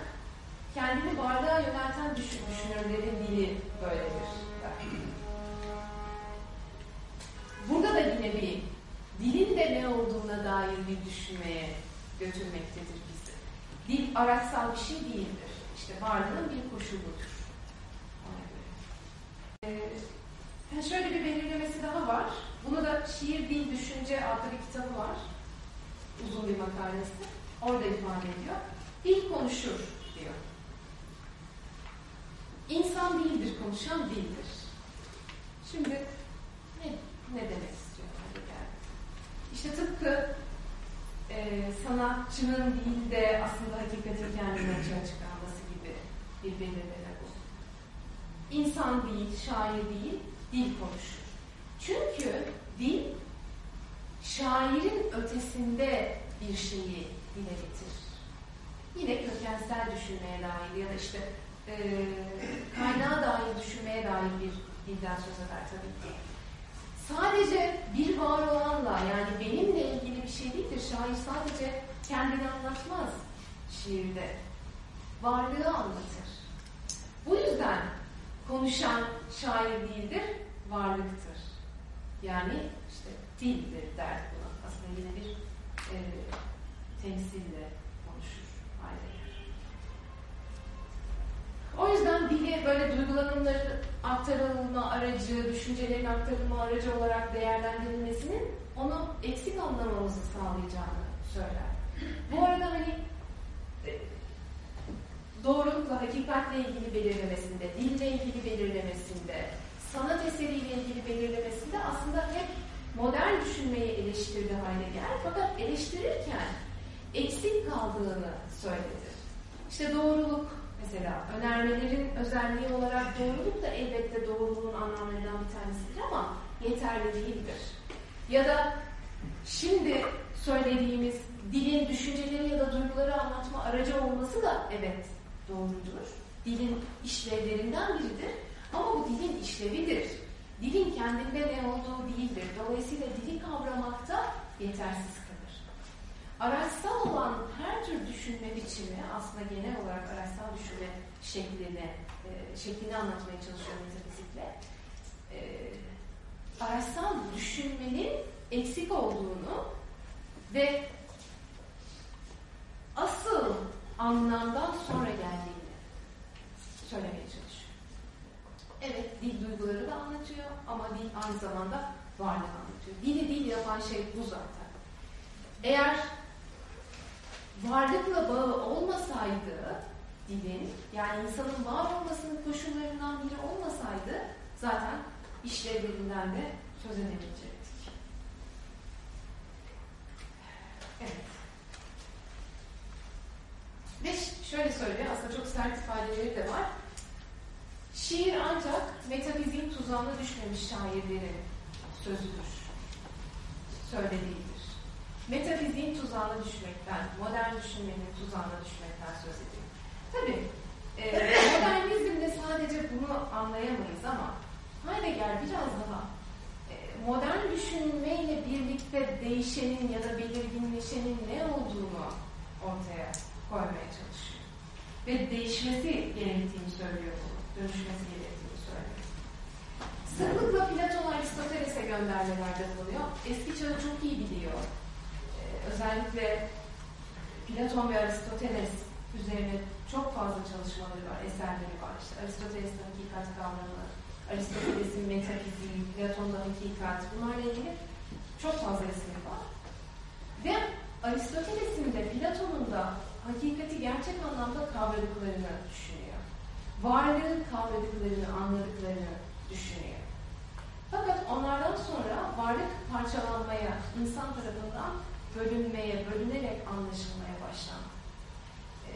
kendini varlığa yönelten düşün, düşünürlerin dili böyledir. Burada da yine bir dilin de ne olduğuna dair bir düşünmeye götürmektedir bizi. Dil araçsal bir şey değildir. İşte varlığın bir koşuludur. Ee, şöyle bir belirlemesi daha var. Bunu da Şiir, Dil, Düşünce adlı bir kitabı var. Uzun bir makalesi. Orada ifade ediyor. Dil konuşur diyor. İnsan değildir, konuşan dildir. Şimdi ne, demek istiyor Heidegger? İşte tıpkı e, sanatçının değil de aslında hakikatin kendine açığa çıkarması gibi bir belirleme bu. İnsan değil, şair değil, dil konuşur. Çünkü dil şairin ötesinde bir şeyi dile getirir. Yine kökensel düşünmeye dair ya da işte e, kaynağa dair düşünmeye dair bir dilden söz eder tabii ki. Sadece bir var olanla yani benimle ilgili bir şey değildir. Şair sadece kendini anlatmaz şiirde. Varlığı anlatır. Bu yüzden konuşan şair değildir, varlıktır. Yani işte dildir der buna. Aslında yine bir e, temsille O yüzden dili böyle duygulanımları aktarılma aracı, düşüncelerin aktarılma aracı olarak değerlendirilmesinin onu eksik anlamamızı sağlayacağını söyler. Bu arada hani e, doğrulukla, hakikatle ilgili belirlemesinde, dille ilgili belirlemesinde, sanat eseriyle ilgili belirlemesinde aslında hep modern düşünmeyi eleştirdi Heidegger. Fakat eleştirirken eksik kaldığını söyledi. İşte doğruluk mesela önermelerin özelliği olarak doğruluk da elbette doğruluğun anlamlarından bir tanesidir ama yeterli değildir. Ya da şimdi söylediğimiz dilin düşünceleri ya da duyguları anlatma aracı olması da evet doğrudur. Dilin işlevlerinden biridir. Ama bu dilin işlevidir. Dilin kendinde ne olduğu değildir. Dolayısıyla dili kavramakta yetersiz. Araçsal olan her tür düşünme biçimi aslında genel olarak araçsal düşünme şeklini, e, şeklini anlatmaya çalışıyor metafizikle. E, araçsal düşünmenin eksik olduğunu ve asıl anlamdan sonra geldiğini söylemeye çalışıyor. Evet, dil duyguları da anlatıyor ama dil aynı zamanda varlık anlatıyor. Dili dil yapan şey bu zaten. Eğer varlıkla bağı olmasaydı dilin, yani insanın var olmasının koşullarından biri olmasaydı zaten işlevlerinden de söz edemeyecektik. Evet. Ve şöyle söylüyor, aslında çok sert ifadeleri de var. Şiir ancak metafiziğin tuzağına düşmemiş şairlerin sözüdür. Söylediğidir. Metafiziğin tuzağına düşmekten, modern düşünmenin tuzağına düşmekten söz ediyor. Tabii e, modernizmde sadece bunu anlayamayız ama Heidegger biraz daha e, modern düşünmeyle birlikte değişenin ya da belirginleşenin ne olduğunu ortaya koymaya çalışıyor. Ve değişmesi gerektiğini söylüyor bunu. Dönüşmesi gerektiğini söylüyor. Sıklıkla Platon Aristoteles'e göndermelerde bulunuyor. Eski çağı çok iyi biliyor. Özellikle Platon ve Aristoteles üzerine çok fazla çalışmaları var, eserleri var. İşte Aristoteles'in hakikat kavramı, Aristoteles'in metafiziği, Platon'da hakikat, bunlarla ilgili çok fazla eseri var. Ve Aristoteles'in de Platon'un da hakikati gerçek anlamda kavradıklarını düşünüyor. Varlığı kavradıklarını, anladıklarını düşünüyor. Fakat onlardan sonra varlık parçalanmaya, insan tarafından bölünmeye, bölünerek anlaşılmaya başlandı. Ee,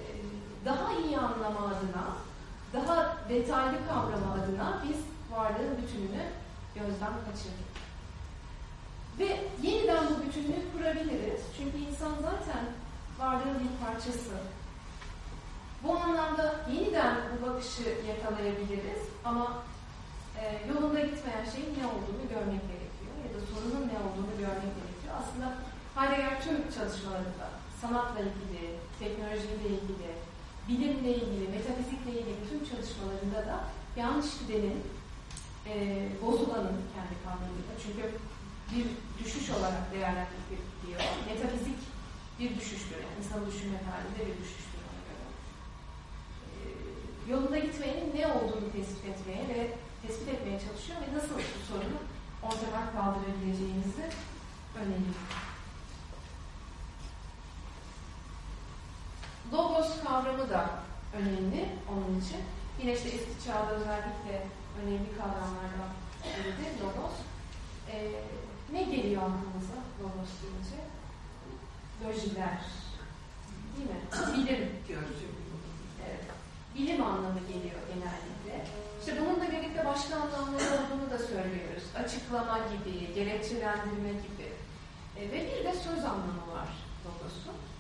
daha iyi anlama adına, daha detaylı kavrama adına biz varlığın bütününü gözden kaçırdık. Ve yeniden bu bütünlüğü kurabiliriz. Çünkü insan zaten varlığın bir parçası. Bu anlamda yeniden bu bakışı yakalayabiliriz ama e, yolunda gitmeyen şeyin ne olduğunu görmek gerekiyor ya da sorunun ne olduğunu görmek gerekiyor. Aslında Heidegger tüm çalışmalarında sanatla ilgili, teknolojiyle ilgili, bilimle ilgili, metafizikle ilgili tüm çalışmalarında da yanlış gidenin, e, bozulanın kendi kavramıyla çünkü bir düşüş olarak değerlendiriyor. Metafizik bir düşüştür. Yani insanın düşünme halinde bir düşüştür ona göre. Ee, yolunda gitmeyenin ne olduğunu tespit etmeye ve tespit etmeye çalışıyor ve nasıl bu sorunu ortadan kaldırabileceğimizi öneriyor. Logos kavramı da önemli onun için. Yine işte eski çağda özellikle önemli kavramlardan biridir logos. E, ne geliyor aklımıza logos deyince? Lojiler. Değil mi? Bilim. Evet. Bilim anlamı geliyor genellikle. İşte bununla birlikte başka anlamları olduğunu da söylüyoruz. Açıklama gibi, gerekçelendirme gibi. E, ve bir de söz anlamı var logosun.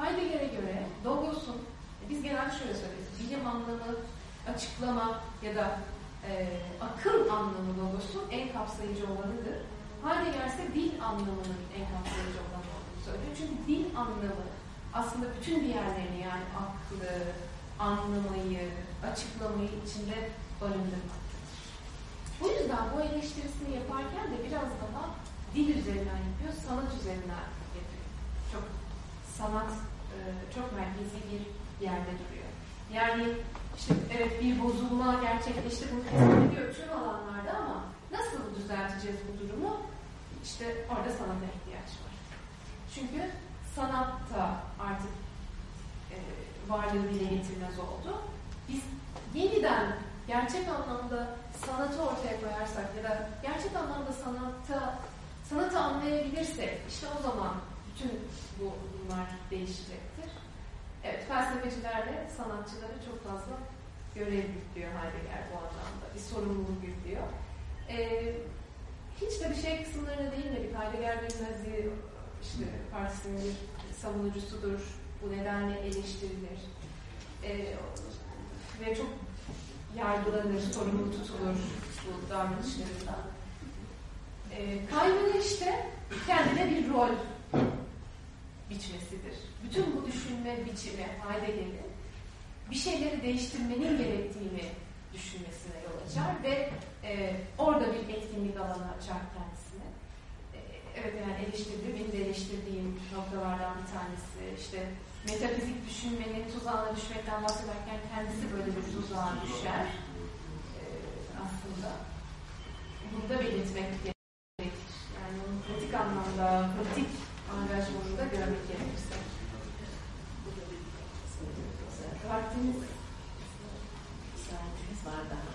Heidegger'e göre logosun, e, biz genelde şöyle söyleriz, bilim anlamı, açıklama ya da e, akıl anlamı logosun en kapsayıcı olanıdır. Heidegger ise dil anlamının en kapsayıcı olan olduğunu söylüyor. Çünkü dil anlamı aslında bütün diğerlerini yani aklı, anlamayı, açıklamayı içinde barındırmaktadır. Bu yüzden bu eleştirisini yaparken de biraz daha dil üzerinden yapıyor, sanat üzerinden yapıyor. Çok sanat e, çok merkezi bir yerde duruyor. Yani işte evet bir bozulma gerçekleşti bunu tespit ediyor tüm alanlarda ama nasıl düzelteceğiz bu durumu? İşte orada sanata ihtiyaç var. Çünkü sanatta artık e, varlığı dile getirmez oldu. Biz yeniden gerçek anlamda sanatı ortaya koyarsak ya da gerçek anlamda sanatta sanatı anlayabilirsek işte o zaman bütün bu bunlar değişecektir. Evet, felsefecilerle sanatçılara çok fazla görev yüklüyor Heidegger bu anlamda. Bir sorumluluk yüklüyor. Ee, hiç de bir şey kısımlarına değinmedik. Heidegger bir Nazi işte partisinin bir savunucusudur. Bu nedenle eleştirilir. Ee, ve çok yargılanır, sorumlu tutulur bu davranışlarından. Ee, kaybını işte kendine bir rol biçmesidir. Bütün bu düşünme biçimi Heidegger'in bir şeyleri değiştirmenin gerektiğini düşünmesine yol açar ve e, orada bir etkinlik alanı açar kendisine. E, evet yani eleştirdiğim, benim eleştirdiğim noktalardan bir tanesi. İşte metafizik düşünmenin tuzağına düşmekten bahsederken kendisi böyle bir tuzağa düşer. E, aslında. Bunu da belirtmek gerekir. Yani pratik anlamda, pratik angajmanında görmek gerekirse. Vaktimiz var daha.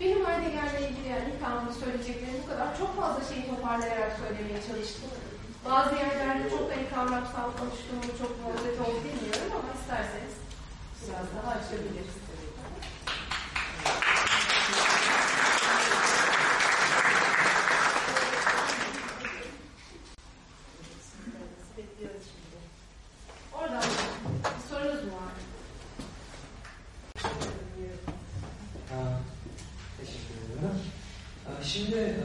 Benim Heidegger'le ilgili yani anlamda söyleyeceklerim bu kadar. Çok fazla şeyi toparlayarak söylemeye çalıştım. Bazı yerlerde çok en kavramsal konuştuğumu çok muhabbet oldu bilmiyorum ama isterseniz biraz daha açabiliriz. Bekliyoruz şimdi. Oradan bir sorunuz mu var? Aa, Teşekkür ederim. Aa, Şimdi e,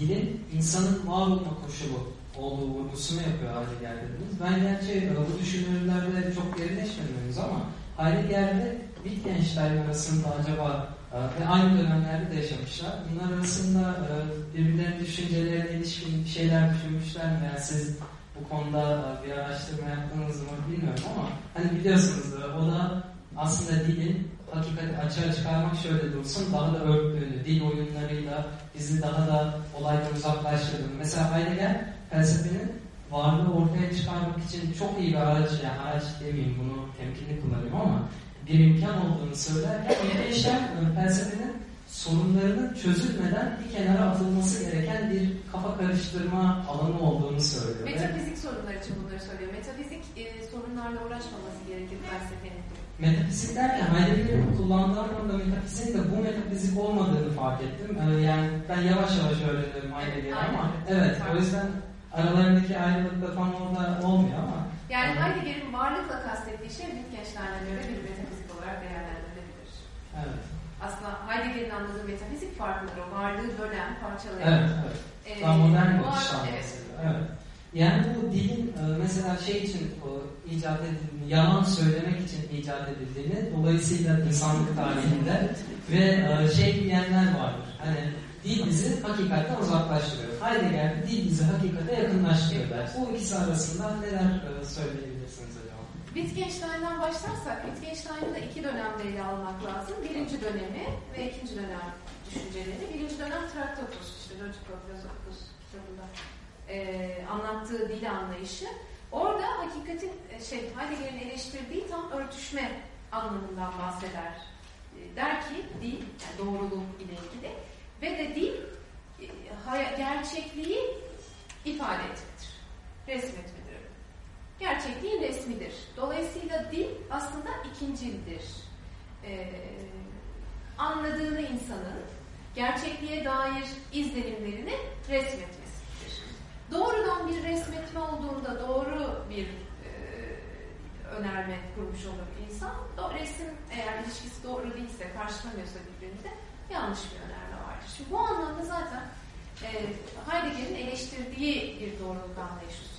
dilin insanın var olma koşulu olduğu vurgusunu yapıyor Heidegger dediniz. Ben gerçi e, bu düşünürlerde çok derinleşmediniz ama Heidegger'le Wittgenstein arasında acaba e, ve aynı dönemlerde de yaşamışlar. Bunlar arasında e, birbirlerinin düşüncelerine ilişkin bir şeyler düşünmüşler mi? Yani siz bu konuda e, bir araştırma yaptınız mı bilmiyorum ama hani biliyorsunuz e, o da aslında dilin hakikati açığa çıkarmak şöyle dursun daha da örttüğünü, dil oyunlarıyla bizi daha da olaydan uzaklaştırdığını. Mesela Heidegger felsefenin varlığı ortaya çıkarmak için çok iyi bir araç, yani araç demeyeyim bunu temkinli kullanıyorum ama bir imkan olduğunu söylerken Wittgenstein e, felsefenin sorunlarının çözülmeden bir kenara atılması gereken bir kafa karıştırma alanı olduğunu söylüyor. Metafizik sorunlar için bunları söylüyor. Metafizik e, sorunlarla uğraşmaması gerekir felsefenin. Metafizik derken Heidegger'in kullandığı anlamda metafizin de bu metafizik olmadığını fark ettim. Ee, Yani ben yavaş yavaş öğreniyorum Heidegger'i ama evet o yüzden aralarındaki ayrılık da tam orada olmuyor ama Yani. Heidegger'in varlıkla kastettiği şey Wittgenstein'e göre bir metafizik olarak değerlendirilebilir. evet. Aslında Heidegger'in anladığı metafizik farklıdır. O varlığı bölen, parçalayan. Evet, evet. Ee, modern bakış evet. Evet. Yani bu dilin e, mesela şey için o, icat edildiğini, yalan söylemek için icat edildiğini, dolayısıyla insanlık tarihinde ve e, şey diyenler vardır. Hani dil bizi hakikatten uzaklaştırıyor. Heidegger de dil bizi hakikate yakınlaştırıyor der. Bu ikisi arasında neler e, söyleyebilirsiniz acaba? Wittgenstein'dan başlarsak, Wittgenstein'ı da iki dönemde ele almak lazım. Birinci dönemi ve ikinci dönem düşünceleri. Birinci dönem Traktatus, işte Logica Philosophicus kitabında e, anlattığı dil anlayışı. Orada hakikatin, e, şey, Heidegger'in eleştirdiği tam örtüşme anlamından bahseder. E, Der ki dil, yani doğruluk ile ilgili ve de dil e, gerçekliği ifade etmedir, resmetmedir. Gerçekliğin resmidir. Dolayısıyla dil aslında ikincildir. Ee, anladığını insanın gerçekliğe dair izlenimlerini resmetmesidir. Doğrudan bir resmetme olduğunda doğru bir e, önerme kurmuş olur insan. Do- resim eğer ilişkisi doğru değilse, karşılamıyorsa birbirinde yanlış bir önerme vardır. Şimdi bu anlamda zaten e, Heidegger'in eleştirdiği bir doğruluk anlayışı.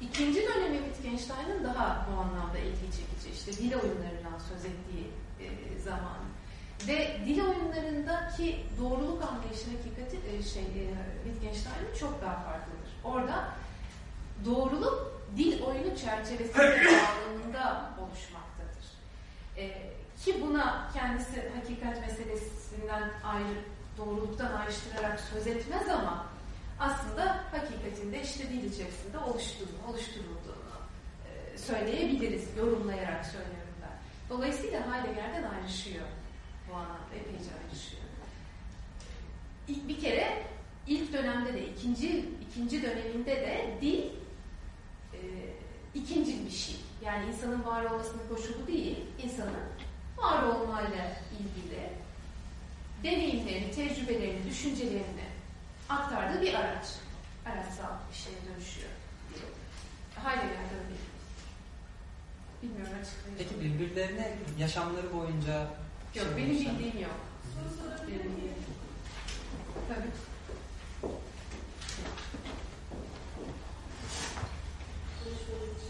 İkinci dönemi Wittgenstein'ın daha bu anlamda ilgi çekici. İşte dil oyunlarından söz ettiği e, zaman. Ve dil oyunlarındaki doğruluk anlayışı hakikati e, şey, e, Wittgenstein'ın çok daha farklıdır. Orada doğruluk dil oyunu çerçevesinde bağlamında oluşmaktadır. E, ki buna kendisi hakikat meselesinden ayrı, doğruluktan ayrıştırarak söz etmez ama aslında hakikatinde işte dil içerisinde oluşturduğunu, oluşturulduğunu e, söyleyebiliriz, yorumlayarak söylüyorum ben. Dolayısıyla Heidegger'den ayrışıyor bu anlamda, epeyce ayrışıyor. İlk bir kere ilk dönemde de, ikinci ikinci döneminde de dil e, ikinci bir şey. Yani insanın var olmasının koşulu değil, insanın var olmayla ilgili deneyimlerini, tecrübelerini, düşüncelerini aktardığı bir araç. Araçsal bir şeye dönüşüyor. Heidegger'de öyle. Bilmiyorum açıklayacağım. Peki birbirlerine yaşamları boyunca Yok, şey benim olmuşlar. bildiğim yok. Soru sorabilir miyim? Tabii.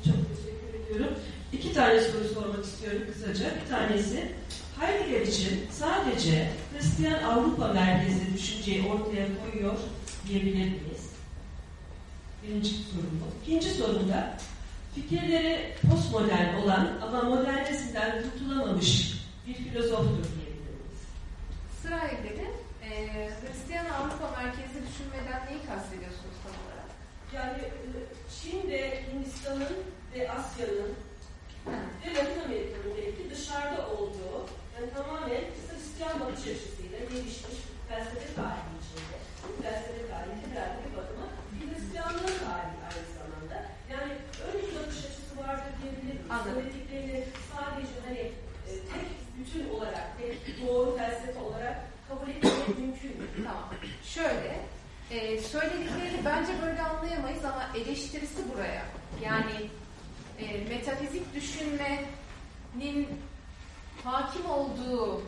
Çok teşekkür ediyorum. İki tane soru sormak istiyorum kısaca. Bir tanesi, Heidegger için sadece Hristiyan Avrupa merkezli düşünceyi ortaya koyuyor diyebilir miyiz? Birinci sorum bu. İkinci sorum da, fikirleri postmodern olan ama modernesinden kurtulamamış bir filozoftur diyebilir miyiz? Sırayla gidelim. Ee, Hristiyan Avrupa merkezli düşünmeden neyi kastediyorsunuz tam olarak? Yani e, Çin'de, Hindistan'ın ve Asya'nın ve Latin Amerika'nın belki dışarıda olduğu yani tamamen Hristiyan bakış açısıyla gelişmiş felsefe tarihi içinde. Felsefe tarihi liberal bir bakıma Hristiyanlığın tarihi aynı zamanda. Yani öyle bir bakış açısı vardır diyebilir miyiz? Anladım. Söylediklerini sadece hani e, tek bütün olarak, tek doğru felsefe olarak kabul etmek mümkün mü? Tamam. Şöyle, e, söylediklerini bence böyle anlayamayız ama eleştirisi buraya. Yani e, metafizik düşünmenin hakim olduğu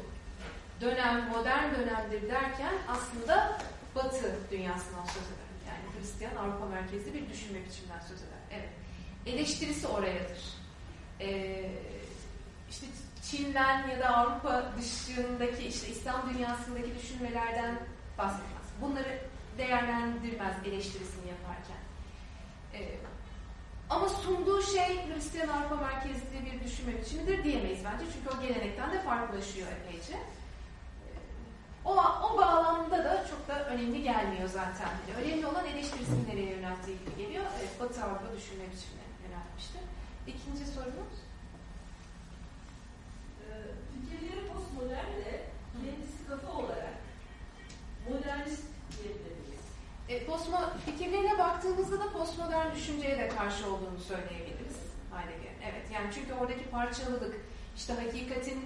dönem modern dönemdir derken aslında Batı dünyasından söz eder. Yani Hristiyan Avrupa merkezli bir düşünme biçiminden söz eder. Evet. Eleştirisi orayadır. Ee, işte Çin'den ya da Avrupa dışındaki işte İslam dünyasındaki düşünmelerden bahsetmez. Bunları değerlendirmez eleştirisini yaparken. Ee, ama sunduğu şey Hristiyan Avrupa merkezli bir düşünme biçimidir diyemeyiz bence. Çünkü o gelenekten de farklılaşıyor epeyce. O, o bağlamda da çok da önemli gelmiyor zaten. Önemli olan eleştirisini nereye yönelttiği gibi geliyor. Evet, Batı Avrupa düşünme biçimine yöneltmiştir. İkinci sorunuz? Ee, Fikirleri postmodern de kendisi kafa olarak modernist? E, postmo, fikirlerine baktığımızda da postmodern düşünceye de karşı olduğunu söyleyebiliriz Heidegger. Evet, yani çünkü oradaki parçalılık, işte hakikatin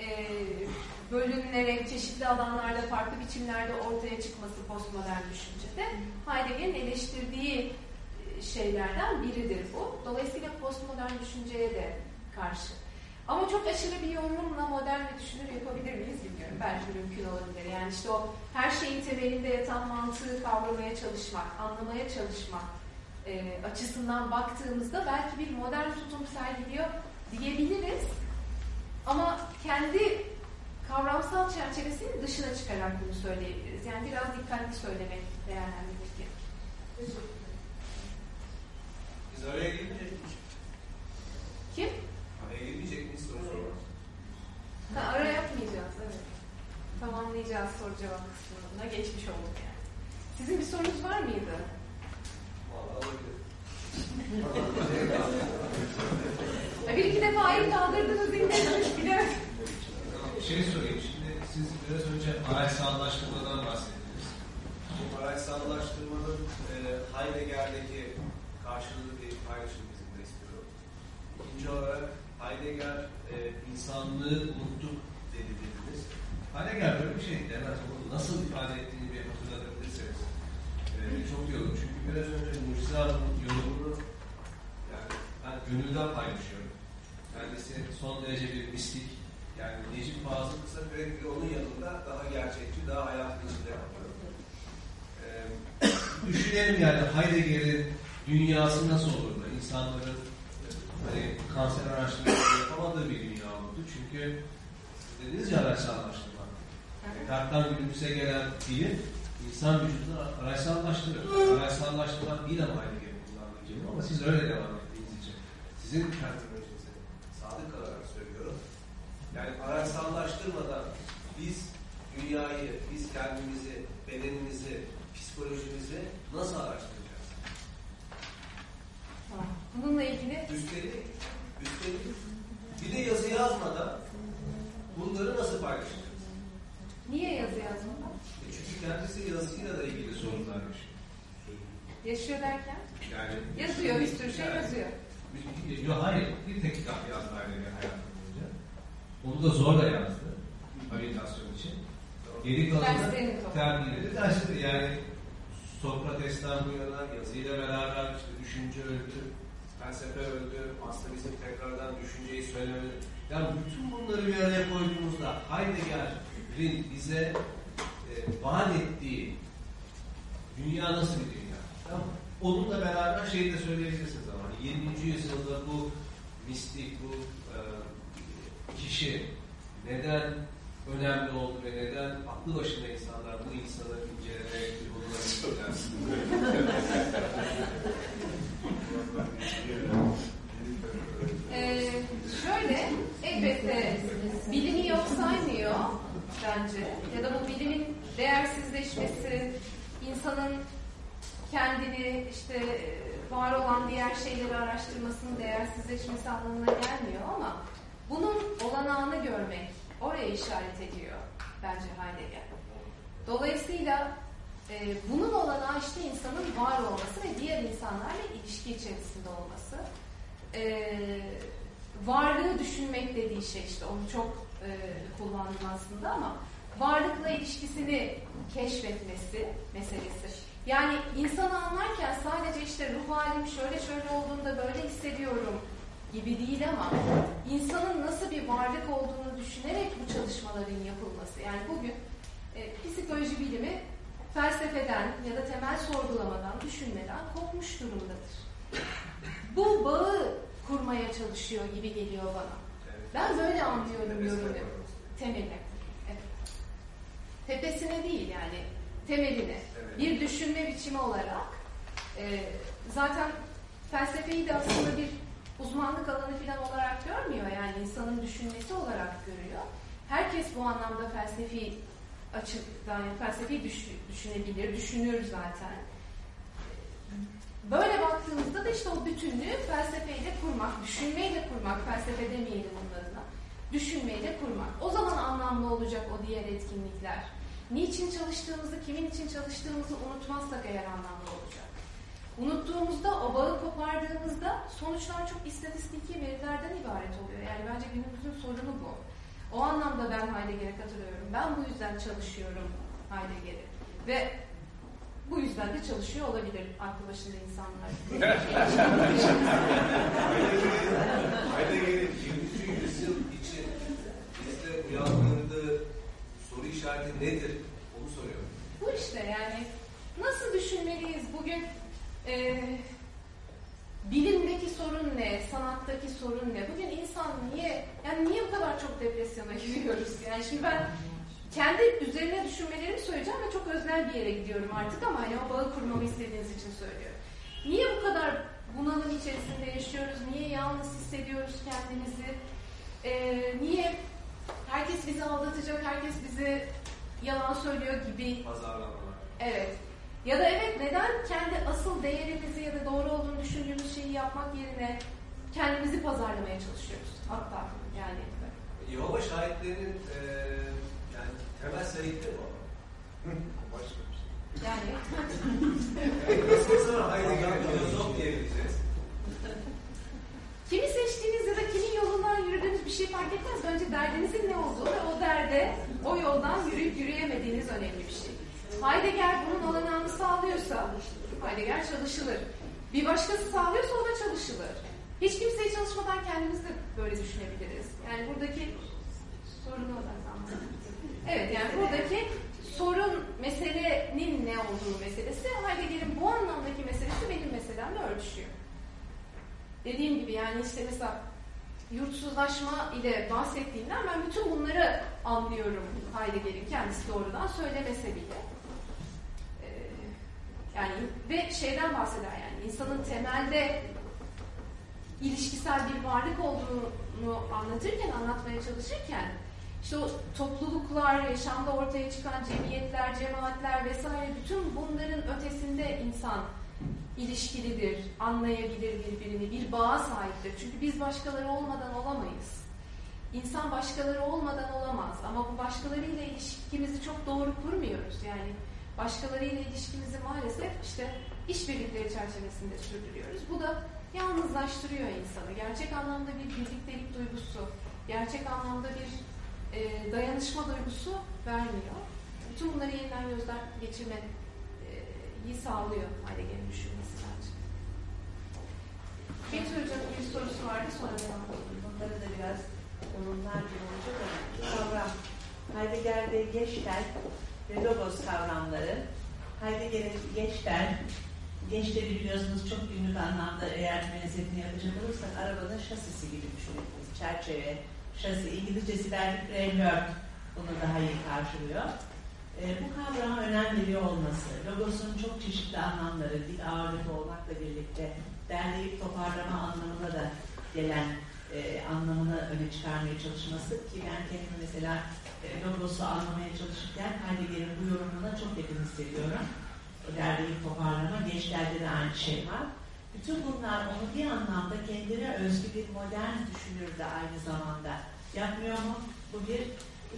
e, bölünerek çeşitli alanlarda, farklı biçimlerde ortaya çıkması postmodern düşüncede Heidegger'in eleştirdiği e, şeylerden biridir bu. Dolayısıyla postmodern düşünceye de karşı. Ama çok aşırı bir yorumla modern bir düşünür yapabilir miyiz bilmiyorum. Belki mümkün olabilir. Yani işte o her şeyin temelinde yatan mantığı kavramaya çalışmak, anlamaya çalışmak e, açısından baktığımızda belki bir modern tutum sergiliyor diyebiliriz. Ama kendi kavramsal çerçevesinin dışına çıkarak bunu söyleyebiliriz. Yani biraz dikkatli söylemek, değerlendirmek. Teşekkürler. Biz araya girmeyecek miyiz? Kim? Araya girmeyecek miyiz soru sormaz. Ha, ara yapmayacağız, evet. Tamamlayacağız soru cevap kısmına. Geçmiş olduk yani. Sizin bir sorunuz var mıydı? Vallahi olabilir. Bir iki defa el kaldırdınız, indiniz. Bir de şey sorayım. Şimdi siz biraz önce araçsallaştırmadan bahsettiniz. Bu araçsallaştırmanın e, Heidegger'deki karşılığı bir paylaşım bizimle istiyorum. İkinci olarak Heidegger e, insanlığı unuttuk dedi dediniz. Heidegger böyle bir şey demez. Onu nasıl ifade ettiğini bir hatırlatabilirseniz e, çok olur. Çünkü biraz önce Mucize Hanım'ın yorumunu yani ben gönülden paylaşıyorum. Kendisi son derece bir mistik. Yani Necip Fazıl kısa sürekli onun yanında daha gerçekçi, daha hayatın içinde yapıyor. Ee, düşünelim yani Heidegger'in dünyası nasıl olurdu? İnsanların e, hani kanser araştırmaları yapamadığı bir dünya olurdu. Çünkü dediniz ya araçsallaştırma. Descartes'ten günümüze gelen bilim insan vücudunu araçsallaştırır. Araçsallaştırmak değil ama Heidegger'in kullandığı kelime ama siz öyle devam ettiğiniz için. Sizin terminolojinize sadık kalarak söylüyorum. Yani araçsallaştırmadan biz dünyayı, biz kendimizi, bedenimizi, psikolojimizi nasıl araştıracağız? Tamam. Bununla ilgili Üstelik, üstelik bir de yazı yazmadan bunları nasıl paylaşacağız? niye yazı yazmadan? E Çünkü kendisi yazıyla da ilgili sorunlar yaşıyor. Yaşıyor derken? Yani Yazıyor, bir sürü şey Yani- yazıyor. Yok hayır, bir tek kitap yazdı Heidegger hayatı boyunca. Onu da zorla yazdı. Meditasyon için. Geri kalanı terbiyeleri dersleri. Yani Sokrates'ten bu yana yazıyla beraber işte düşünce öldü, felsefe öldü, aslında bizim tekrardan düşünceyi söylemeli. Yani bütün bunları bir araya koyduğumuzda Heidegger'in bize e, vaat ettiği dünya nasıl bir dünya? Tamam? Onunla beraber şeyi de söyleyebilirsiniz ama hani 20. yüzyılda bu mistik, bu e, kişi neden önemli oldu ve neden aklı başında insanlar bu insanı incelemeye kullanabilirler? Ee, şöyle, elbette bilimi yok saymıyor bence. Ya da bu bilimin değersizleşmesi, insanın kendini işte var olan diğer şeyleri araştırmasının değersizleşmesi anlamına gelmiyor ama bunun olanağını görmek oraya işaret ediyor bence Heidegger. Dolayısıyla e, bunun olanağı işte insanın var olması ve diğer insanlarla ilişki içerisinde olması. E, varlığı düşünmek dediği şey işte onu çok e, kullandım aslında ama varlıkla ilişkisini keşfetmesi meselesi. Yani insanı anlarken sadece işte ruh halim şöyle şöyle olduğunda böyle hissediyorum gibi değil ama insanın nasıl bir varlık olduğunu düşünerek bu çalışmaların yapılması. Yani bugün e, psikoloji bilimi felsefeden ya da temel sorgulamadan, düşünmeden kopmuş durumdadır. Bu bağı kurmaya çalışıyor gibi geliyor bana. Ben böyle anlıyorum yorumu. Temeline. Evet. Tepesine değil yani temeline. Evet. Bir düşünme biçimi olarak e, zaten felsefeyi de aslında bir uzmanlık alanı falan olarak görmüyor. Yani insanın düşünmesi olarak görüyor. Herkes bu anlamda felsefi açıdan felsefi düş, düşünebilir, düşünür zaten. Böyle baktığımızda da işte o bütünlüğü felsefeyle kurmak, düşünmeyle kurmak, felsefe demeyelim onun adına, düşünmeyle kurmak. O zaman anlamlı olacak o diğer etkinlikler. Niçin çalıştığımızı, kimin için çalıştığımızı unutmazsak eğer anlamlı olacak. Unuttuğumuzda, o bağı kopardığımızda sonuçlar çok istatistiki verilerden ibaret oluyor. Yani bence günümüzün sorunu bu. O anlamda ben Heidegger'e katılıyorum. Ben bu yüzden çalışıyorum Heidegger'i. Ve bu yüzden de çalışıyor olabilir aklı başında insanlar. Heidegger'in 20. yüzyıl için bizde uyandırdığı soru işareti nedir? Onu soruyorum. bu işte yani nasıl düşünmeliyiz bugün e, bilimdeki sorun ne, sanattaki sorun ne? Bugün insan niye, yani niye bu kadar çok depresyona giriyoruz? Yani şimdi ben kendi üzerine düşünmelerimi söyleyeceğim ve çok öznel bir yere gidiyorum artık ama hani o bağı kurmamı istediğiniz için söylüyorum. Niye bu kadar bunalım içerisinde yaşıyoruz? Niye yalnız hissediyoruz kendimizi? Ee, niye herkes bizi aldatacak, herkes bizi yalan söylüyor gibi Pazarlamalar. Evet. Ya da evet neden kendi asıl değerimizi ya da doğru olduğunu düşündüğümüz şeyi yapmak yerine kendimizi pazarlamaya çalışıyoruz hatta yani. Yehova şahitlerinin e, yani temel sayıkları var. Başka bir şey. Yani Nasıl sonra Heidegger'e filozof diyebileceğiz. kimi seçtiğiniz ya da kimin yolundan yürüdüğünüz bir şey fark etmez. Önce derdinizin ne olduğu ve o derde, o yoldan yürüyüp yürüyemediğiniz önemli bir şey. Heidegger bunun olanağını sağlıyorsa Heidegger çalışılır. Bir başkası sağlıyorsa o da çalışılır. Hiç kimseye çalışmadan kendimiz de böyle düşünebiliriz. Yani buradaki sorunu. Evet yani buradaki sorun meselenin ne olduğu meselesi Heidegger'in bu anlamdaki meselesi benim meselemle örtüşüyor. Dediğim gibi yani işte mesela yurtsuzlaşma ile bahsettiğinden ben bütün bunları anlıyorum Heidegger'in kendisi doğrudan söylemese bile. Yani ve şeyden bahseder yani insanın temelde ilişkisel bir varlık olduğunu anlatırken, anlatmaya çalışırken işte o topluluklar, yaşamda ortaya çıkan cemiyetler, cemaatler vesaire bütün bunların ötesinde insan ilişkilidir, anlayabilir birbirini, bir bağa sahiptir. Çünkü biz başkaları olmadan olamayız. İnsan başkaları olmadan olamaz ama bu başkalarıyla ilişkimizi çok doğru kurmuyoruz. Yani başkalarıyla ilişkimizi maalesef işte işbirlikleri çerçevesinde sürdürüyoruz. Bu da yalnızlaştırıyor insanı. Gerçek anlamda bir birliktelik duygusu, gerçek anlamda bir e, dayanışma duygusu vermiyor. Bütün bunları yeniden gözden geçirmeyi sağlıyor Heidegger'in düşünmesi bence. Betül Hoca'nın bir sorusu vardı sonra devam. Bunları da biraz yorumlar gibi olacak ama kavram. Heidegger'de Geçtel ve Logos kavramları. Heidegger'in Geçtel, Geçtel'i biliyorsunuz çok günlük anlamda eğer benzetme yapacak olursak arabanın şasisi gibi düşünebiliriz. Çerçeve, şasi, İngilizcesi belki framework bunu daha iyi karşılıyor. E, bu kavrama önem veriyor olması, logosun çok çeşitli anlamları, dil ağırlıklı olmakla birlikte derleyip toparlama anlamına da gelen e, anlamını öne çıkarmaya çalışması ki ben kendimi mesela logosu anlamaya çalışırken Heidegger'in bu yorumuna çok yakın hissediyorum. O derleyip toparlama, gençlerde de aynı şey var. Bütün bunlar onu bir anlamda kendine özgü bir modern düşünür de aynı zamanda. Yapmıyor mu? Bu bir.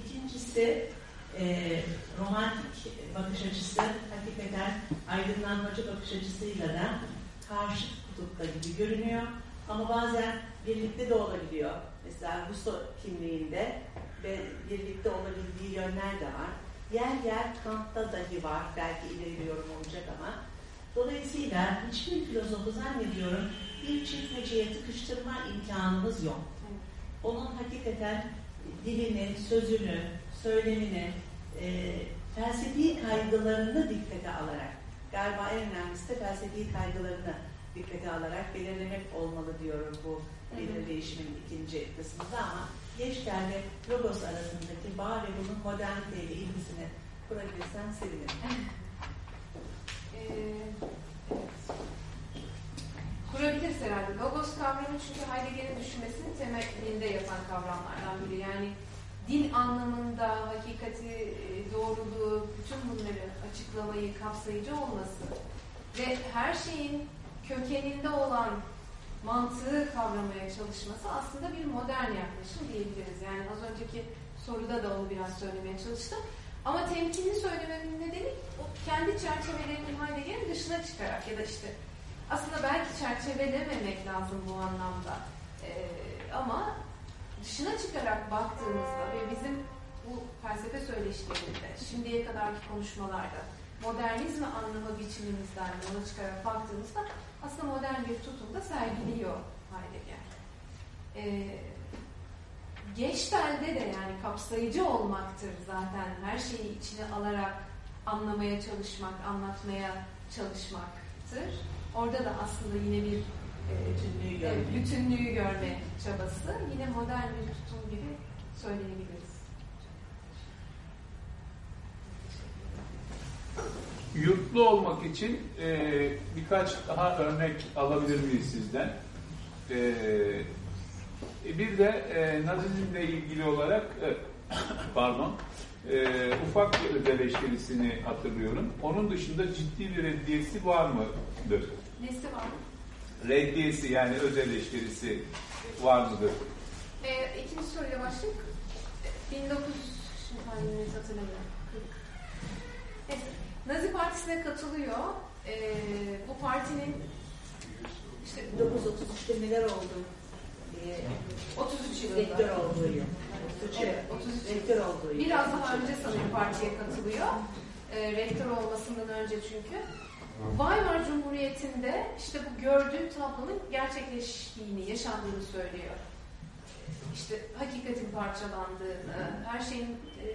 İkincisi e, romantik bakış açısı hakikaten aydınlanmacı bakış açısıyla da karşı kutupta gibi görünüyor. Ama bazen birlikte de olabiliyor. Mesela Rousseau kimliğinde ve birlikte olabildiği yönler de var. Yer yer Kant'ta dahi var. Belki ileri yorum olacak ama. Dolayısıyla hiçbir filozofu zannediyorum bir çiftmeceye tıkıştırma imkanımız yok. Onun hakikaten dilini, sözünü, söylemini, e, felsefi kaygılarını dikkate alarak, galiba en önemlisi de felsefi kaygılarını dikkate alarak belirlemek olmalı diyorum bu belirleyişimin ikinci kısmında ama Geçker'le Logos arasındaki bağ ve bunun moderniteyle ilgisini kurabilirsen sevinirim. Ee. Kurabiliriz herhalde. Logos kavramı çünkü Heidegger'in düşünmesinin temelinde yatan kavramlardan biri. Yani din anlamında hakikati, e, doğruluğu, bütün bunları açıklamayı, kapsayıcı olması ve her şeyin kökeninde olan mantığı kavramaya çalışması aslında bir modern yaklaşım diyebiliriz. Yani az önceki soruda da onu biraz söylemeye çalıştım. Ama temkinli söylememin nedeni o kendi çerçevelerinin Heidegger'in dışına çıkarak ya da işte aslında belki çerçevelememek lazım bu anlamda. Ee, ama dışına çıkarak baktığımızda ve bizim bu felsefe söyleşilerinde, şimdiye kadarki konuşmalarda modernizmi anlama biçimimizden yola çıkarak baktığımızda aslında modern bir tutum da sergiliyor Heidegger. Ee, Geçtel'de de yani kapsayıcı olmaktır zaten her şeyi içine alarak anlamaya çalışmak, anlatmaya çalışmaktır. Orada da aslında yine bir e, Bütünlüğü görme. evet, bütünlüğü görme çabası yine modern bir tutum gibi söyleyebiliriz. Yurtlu olmak için e, birkaç daha örnek alabilir miyiz sizden? E, bir de e, Nazizmle ilgili olarak e, pardon e, ufak bir öz eleştirisini hatırlıyorum. Onun dışında ciddi bir reddiyesi var mıdır? Nesi var? Reddiyesi yani öz eleştirisi var mıdır? E, ikinci soruyla başlayıp 1900 şimdi tarihini hatırlamıyorum. 40. Neyse. Nazi Partisi'ne katılıyor. Ee, bu partinin işte 1933'te neler oldu diye 33 yılında. rektör olduğu yıl. Evet, 33 Rektör olduğu yıl. Biraz daha önce sanırım partiye katılıyor. Ee, rektör olmasından önce çünkü. Weimar Cumhuriyeti'nde işte bu gördüğü tablonun gerçekleştiğini, yaşandığını söylüyor. İşte hakikatin parçalandığını, her şeyin e,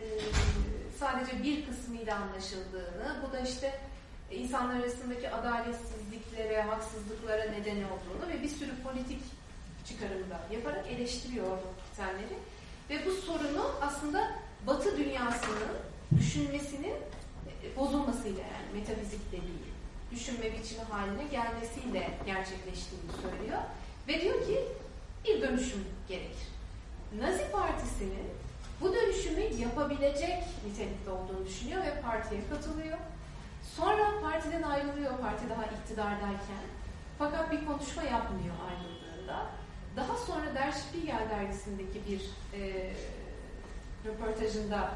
sadece bir kısmıyla anlaşıldığını, bu da işte insanlar arasındaki adaletsizliklere, haksızlıklara neden olduğunu ve bir sürü politik çıkarımda yaparak eleştiriyor doktrинleri. Ve bu sorunu aslında Batı dünyasının düşünmesinin e, bozulmasıyla yani metafizikle değil, düşünme biçimi haline gelmesiyle gerçekleştiğini söylüyor. Ve diyor ki bir dönüşüm gerekir. Nazi Partisi'nin bu dönüşümü yapabilecek nitelikte olduğunu düşünüyor ve partiye katılıyor. Sonra partiden ayrılıyor, parti daha iktidardayken. Fakat bir konuşma yapmıyor ayrıldığında. Daha sonra Der Spiegel dergisindeki bir e, röportajında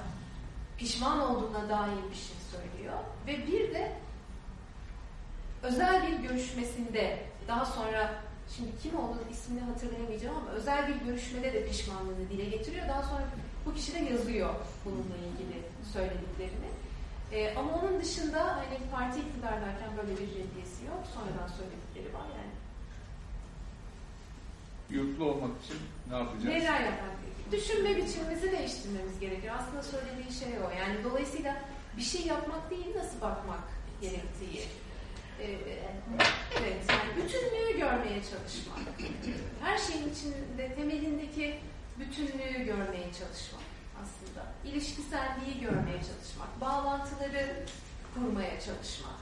pişman olduğuna dair bir şey söylüyor. Ve bir de özel bir görüşmesinde daha sonra şimdi kim olduğunu ismini hatırlayamayacağım ama özel bir görüşmede de pişmanlığını dile getiriyor. Daha sonra bu kişi de yazıyor bununla ilgili söylediklerini. Ee, ama onun dışında hani parti iktidardayken böyle bir reddiyesi yok. Sonradan söyledikleri var yani. Yurtlu olmak için ne yapacağız? Neler yapmak? Düşünme biçimimizi değiştirmemiz gerekiyor. Aslında söylediği şey o. Yani dolayısıyla bir şey yapmak değil, nasıl bakmak gerektiği. Ee, evet, yani bütünlüğü görmeye çalışmak. Her şeyin içinde temelindeki bütünlüğü görmeye çalışmak aslında. İlişkiselliği görmeye çalışmak. Bağlantıları kurmaya çalışmak.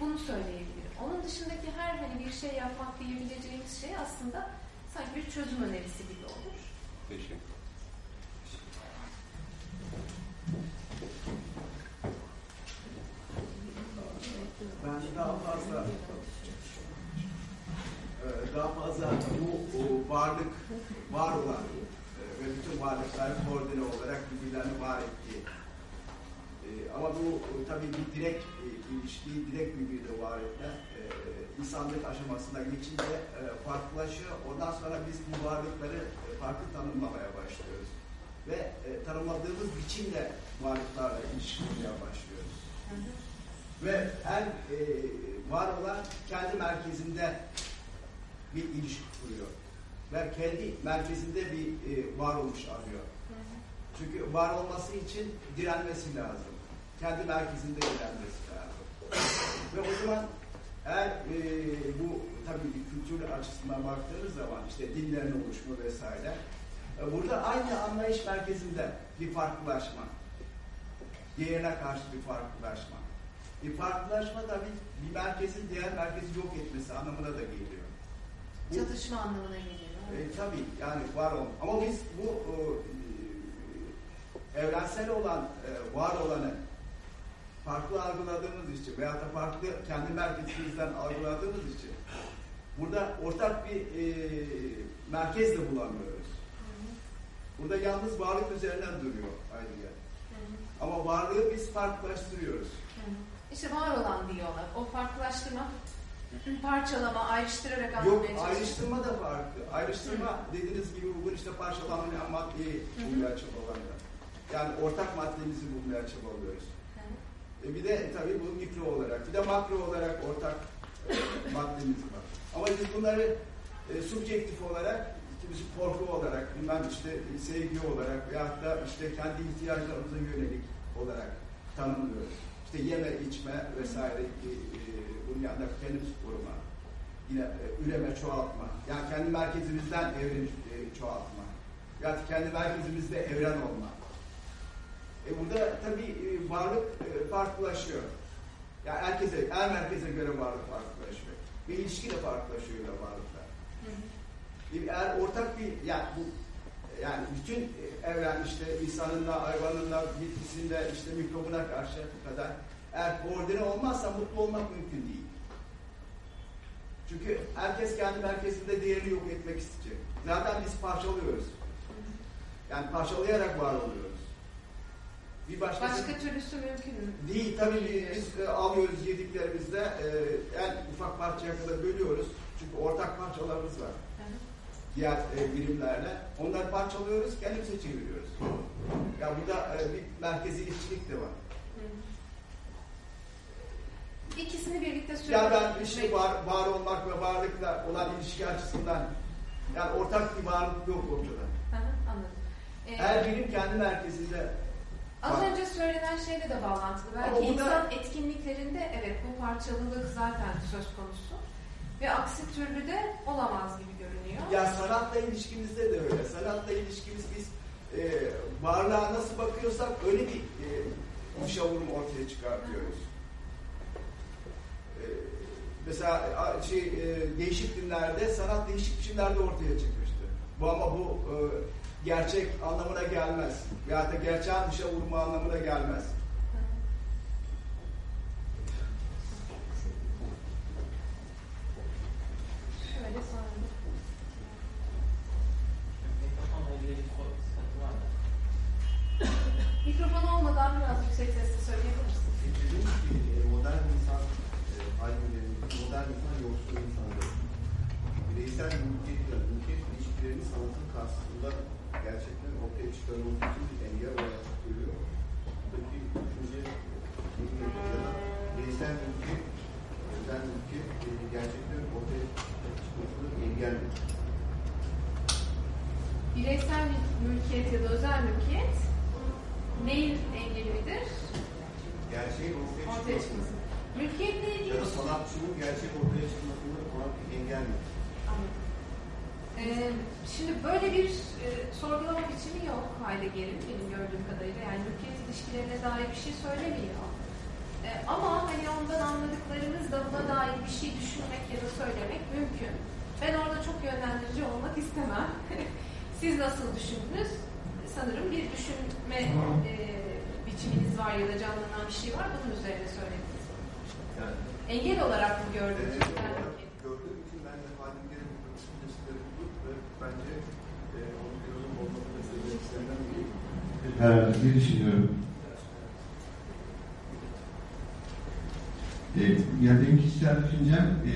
Bunu söyleyebilirim. Onun dışındaki her hani bir şey yapmak diyebileceğimiz şey aslında sanki bir çözüm önerisi gibi olur. Teşekkür. Ben daha fazla e, daha fazla bu varlık var olan ve bütün varlıklar koordine olarak birbirlerini var ettiği e, ama bu e, tabii bir direkt e, ilişki, direkt birbiriyle var etme e, insanlık aşamasına geçince e, farklılaşıyor. Ondan sonra biz bu varlıkları e, farklı tanımlamaya başlıyoruz. Ve e, tanımladığımız biçimle varlıklarla ilişki kurmaya başlıyoruz. Ve her e, var olan kendi merkezinde bir ilişki kuruyor. Ve kendi merkezinde bir e, varoluş arıyor. Çünkü var olması için direnmesi lazım. Kendi merkezinde direnmesi lazım. Ve o zaman eğer e, bu tabii bir kültür açısından baktığınız zaman işte dinlerin oluşumu vesaire e, burada aynı anlayış merkezinde bir farklılaşma. Diğerine karşı bir farklılaşma. Bir farklılaşma tabii bir merkezin diğer merkezi yok etmesi anlamına da geliyor. Çatışma anlamına geliyor. E, tabii yani var olma. Ama biz bu e, evrensel olan, e, var olanı farklı algıladığımız için veya da farklı kendi merkezimizden algıladığımız için burada ortak bir e, merkez de bulamıyoruz. Burada yalnız varlık üzerinden duruyor ayrıca. Ama varlığı biz farklılaştırıyoruz. İşte var olan diyorlar. O farklılaştırma, parçalama, ayrıştırarak Yok anlamaya ayrıştırma da farklı. Ayrıştırma dediğiniz gibi bugün işte parçalanmayan maddeyi bulmaya çabalanıyor. Yani ortak maddemizi bulmaya çabalıyoruz. E bir de tabii bu mikro olarak, bir de makro olarak ortak e, maddemiz var. Ama biz bunları e, subjektif olarak, kimisi korku olarak, bilmem işte e, sevgi olarak veyahut da işte kendi ihtiyaçlarımıza yönelik olarak tanımlıyoruz. İşte yeme, içme vesaire e, e, bunun yanında kendimizi koruma, yine e, üreme, çoğaltma. Yani kendi merkezimizden evren e, çoğaltma. Ya kendi merkezimizde evren olma. E burada tabii varlık farklılaşıyor. Yani herkese, her merkeze göre varlık farklılaşıyor. Ve ilişki de farklılaşıyor da varlıklar. Eğer ortak bir, yani bu yani bütün e, evren işte insanınla, hayvanınla, bitkisinde, işte mikrobuna karşı kadar eğer koordine olmazsa mutlu olmak mümkün değil. Çünkü herkes kendi merkezinde diğerini yok etmek isteyecek. Zaten biz parçalıyoruz. Yani parçalayarak var oluyoruz. Bir başkası Başka türlüsü mümkün mü? değil tabii biz, biz e, alıyoruz yediklerimizde e, en ufak parçaya kadar bölüyoruz. Çünkü ortak parçalarımız var. Diğer e, birimlerle. Onları parçalıyoruz, kendimize çeviriyoruz. Ya burada e, bir merkezi ilişkilik de var. İkisini birlikte Ya sürdürmek. ben işte var, var olmak ve varlıkla olan ilişki açısından yani ortak bir varlık yok ortada. Hı hı, Anladım. Ee, Her birim kendi merkezinde Az önce söylenen şeyle de bağlantılı. Belki burada- insan etkinliklerinde evet bu parçalılık zaten söz konusu. Ve aksi türlü de olamaz gibi. Ya sanatla ilişkimizde de öyle. Sanatla ilişkimiz biz e, varlığa nasıl bakıyorsak öyle bir e, müşavurum ortaya çıkartıyoruz. E, mesela şey, e, değişik dinlerde sanat değişik biçimlerde ortaya çıkmıştı. Bu ama bu e, gerçek anlamına gelmez. Veyahut da gerçeğin dışa vurma anlamına gelmez. Şöyle soralım. Mikrofon olmadan biraz yüksek sesle söyleyebilir misin? Dediğim gibi e, modern insan e, aydınların, modern insan yoksul insanları. Bireysel mülkiyetle mülkiyet ilişkilerini sanatın karşısında gerçekten ortaya çıkarılması için bir engel olarak görüyor. Buradaki düşünce ya da bireysel mülkiyet, özel mülkiyet e, gerçekten ortaya çıkmasının bir engel mi? Bireysel mül- mülkiyet ya da özel mülkiyet neyin engeli midir? Gerçeğin ortaya Ortaya çıkması. Mülkiyetle ilgili ya da sanatçının gerçek ortaya çıkmasında ona bir engel mi? Anladım. Ee, şimdi böyle bir e, sorgulama biçimi yok Heidegger'in benim gördüğüm kadarıyla. Yani mülkiyet ilişkilerine dair bir şey söylemiyor. Ee, ama hani ondan anladıklarımızla buna dair bir şey düşünmek ya da söylemek mümkün. Ben orada çok yönlendirici olmak istemem. Siz nasıl düşündünüz? Sanırım bir düşünme e, biçiminiz var ya da canlanan bir şey var. Bunun üzerine söylediniz. Yani Engel olarak mı gördünüz? Evet, Yani- olarak gördüğüm için ben de Hadimler'in bu düşüncesileri buldum ve bence e, onun filozof olması da sebeplerinden biri. Herhalde diye düşünüyorum. E, ya benim kişisel düşüncem e,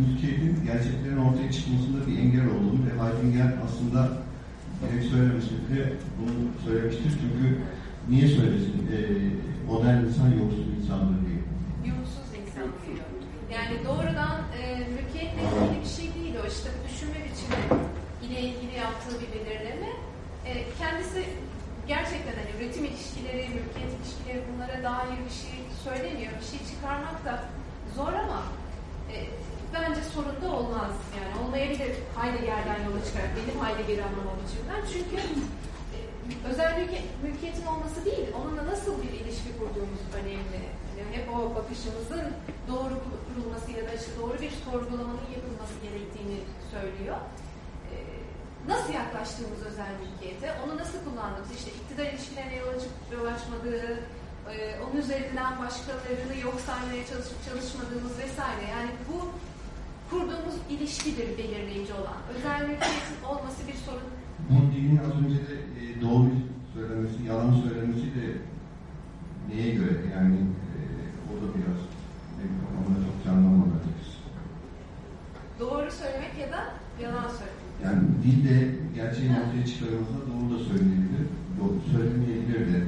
mülkiyetin gerçeklerin ortaya çıkmasında bir engel olduğunu ve Heidegger aslında direkt söylemiştir ve bunu söylemiştir çünkü niye söylesin e, modern insan yoksul insandır diye. Yolsuz insan diyor. Yani doğrudan e, mülkiyetle ilgili bir şey değil o. İşte düşünme biçimi ile ilgili yaptığı bir belirleme. E, kendisi gerçekten hani üretim ilişkileri, mülkiyet ilişkileri bunlara dair bir şey söylemiyor. Bir şey çıkarmak da zor ama e, bence sorun da olmaz. Yani olmayabilir Heidegger'den yola çıkarak benim Heidegger'i anlamam biçimden. Çünkü e, özel mülki, mülkiyetin olması değil, onunla nasıl bir ilişki kurduğumuz önemli. Yani hep o bakışımızın doğru kurulması ya da işte doğru bir sorgulamanın yapılması gerektiğini söylüyor. E, nasıl yaklaştığımız özel mülkiyete, onu nasıl kullandığımız, işte iktidar ilişkilerine yol açmadığı, e, onun üzerinden başkalarını yok saymaya çalışıp çalışmadığımız vesaire. Yani bu kurduğumuz ilişkidir belirleyici olan. Özel mülkiyetin olması bir sorun Monti'nin az önce de e, doğru söylemesi, yalan söylemesi de neye göre? Yani e, o da biraz benim kafamda çok canlanmadı doğru söylemek ya da yalan söylemek. Yani dilde gerçeğin ortaya çıkarılmasına doğru da söylenebilir, doğru söylemeyebilir de.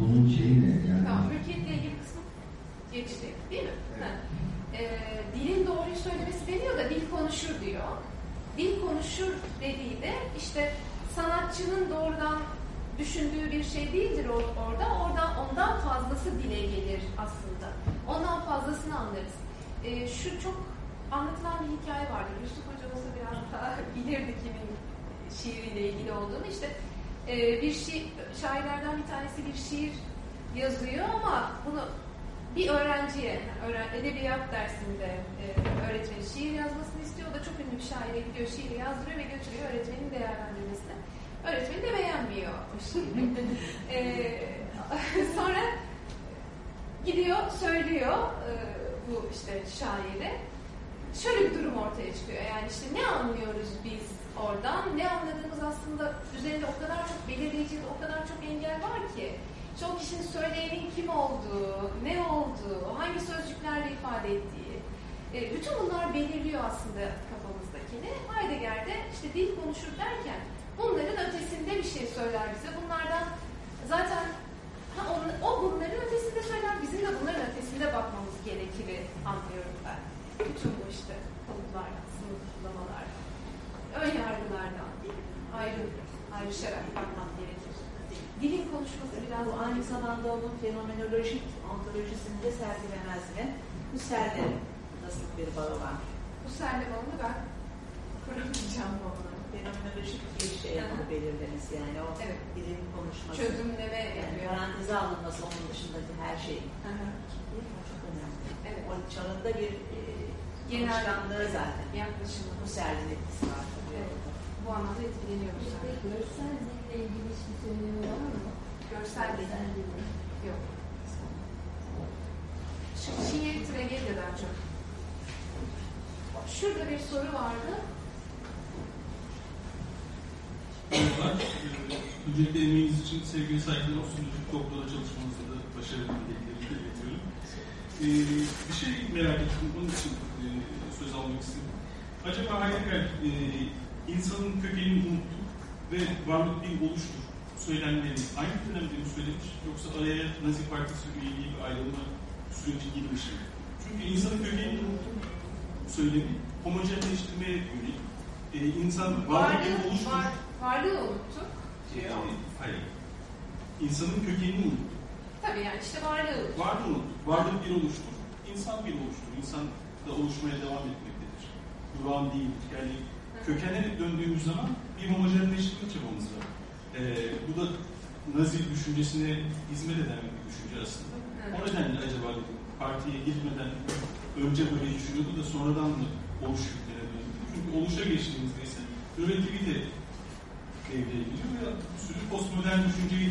Bunun şeyi ne? Yani Tamam, mülkiyetle ilgili kısmı geçti, değil mi? Evet. Ha. Ee, dilin doğruyu söylemesi deniyor da dil konuşur diyor. Dil konuşur dediği de işte sanatçının doğrudan düşündüğü bir şey değildir or- orada. Oradan ondan fazlası dile gelir aslında. Ondan fazlasını anlarız. Ee, şu çok anlatılan bir hikaye vardır. Yusuf Hoca biraz daha bilirdi kimin şiiriyle ilgili olduğunu. İşte e, bir şiir, şairlerden bir tanesi bir şiir yazıyor ama bunu bir öğrenciye, öğren, edebiyat dersinde e, öğretmeni şiir yazmasını istiyor. O da çok ünlü bir şaire gidiyor, şiiri yazdırıyor ve götürüyor öğretmenin değerlendirmesine. Öğretmeni de beğenmiyor o şiiri. e, sonra gidiyor, söylüyor e, bu işte şaire. Şöyle bir durum ortaya çıkıyor. Yani işte ne anlıyoruz biz oradan. Ne anladığımız aslında üzerinde o kadar çok belirleyici, o kadar çok engel var ki. Çoğu kişinin söyleyenin kim olduğu, ne olduğu, hangi sözcüklerle ifade ettiği. E, bütün bunlar belirliyor aslında kafamızdakini. Heidegger'de işte dil konuşur derken bunların ötesinde bir şey söyler bize. Bunlardan zaten ha, on, o bunların ötesinde söyler, bizim de bunların ötesinde bakmamız gerekir anlıyorum ben. Bütün bu işte kalıplardan, sınıflamalardan, ön yargılardan ayrı, ayrışarak bakmam gerekir. Dilin konuşması biraz Bu aynı zamanda onun fenomenolojik ontolojisinde sergilemez mi? Bu serlerin nasıl bir bağı var? bu serleme onu ben kuramayacağım onu. Fenomenolojik bir şey yapını belirlemesi yani o Evet. dilin konuşması. Çözümleme Yani paranteze alınması onun dışındaki her şey. Hı hı. Çok önemli. Evet. O çağında bir e, Genel zaten. yaklaşımı. Bu sergin etkisi var. Evet. Bu anlamda etkileniyoruz. İşte yani. görsel dille ilgili hiçbir söylemi var mı? Görsel değil. Görsel dille. Yok. Şu şiir tragedyadan çok. Şurada bir soru vardı. Öncelikle emeğiniz için sevgili saygılar olsun. Doktora çalışmanızda da başarılı dileklerimi de iletiyorum. Ee, bir şey merak ettim. Onun için e, söz almak istedim. Acaba Heidegger e, insanın kökenini unuttuk ve varlık bir oluştur söylemlerini aynı dönemde mi söylemiş yoksa araya Nazi Partisi üyeliği ve ayrılma süreci girmiş mi? Çünkü insanın kökenini unuttuk söylemi homojenleştirmeye yönelik. E, insan varlık bir oluştur. var, varlığı unuttuk. Ee, hayır. İnsanın kökenini unuttuk. Tabii yani işte varlığı unuttuk. Varlığı unuttuk. Varlık bir oluştur. İnsan bir oluştur. İnsan da oluşmaya devam etmektedir. Durağan değildir. Yani kökenlere döndüğümüz zaman bir homojenleştirme çabamız var. Ee, bu da Nazi düşüncesine hizmet eden bir düşünce aslında. O nedenle acaba partiye girmeden önce böyle düşünüyordu da sonradan mı oluş yüklerine döndü? Çünkü oluşa geçtiğimizde ise üretivite devreye giriyor ve bir sürü postmodern düşünceyi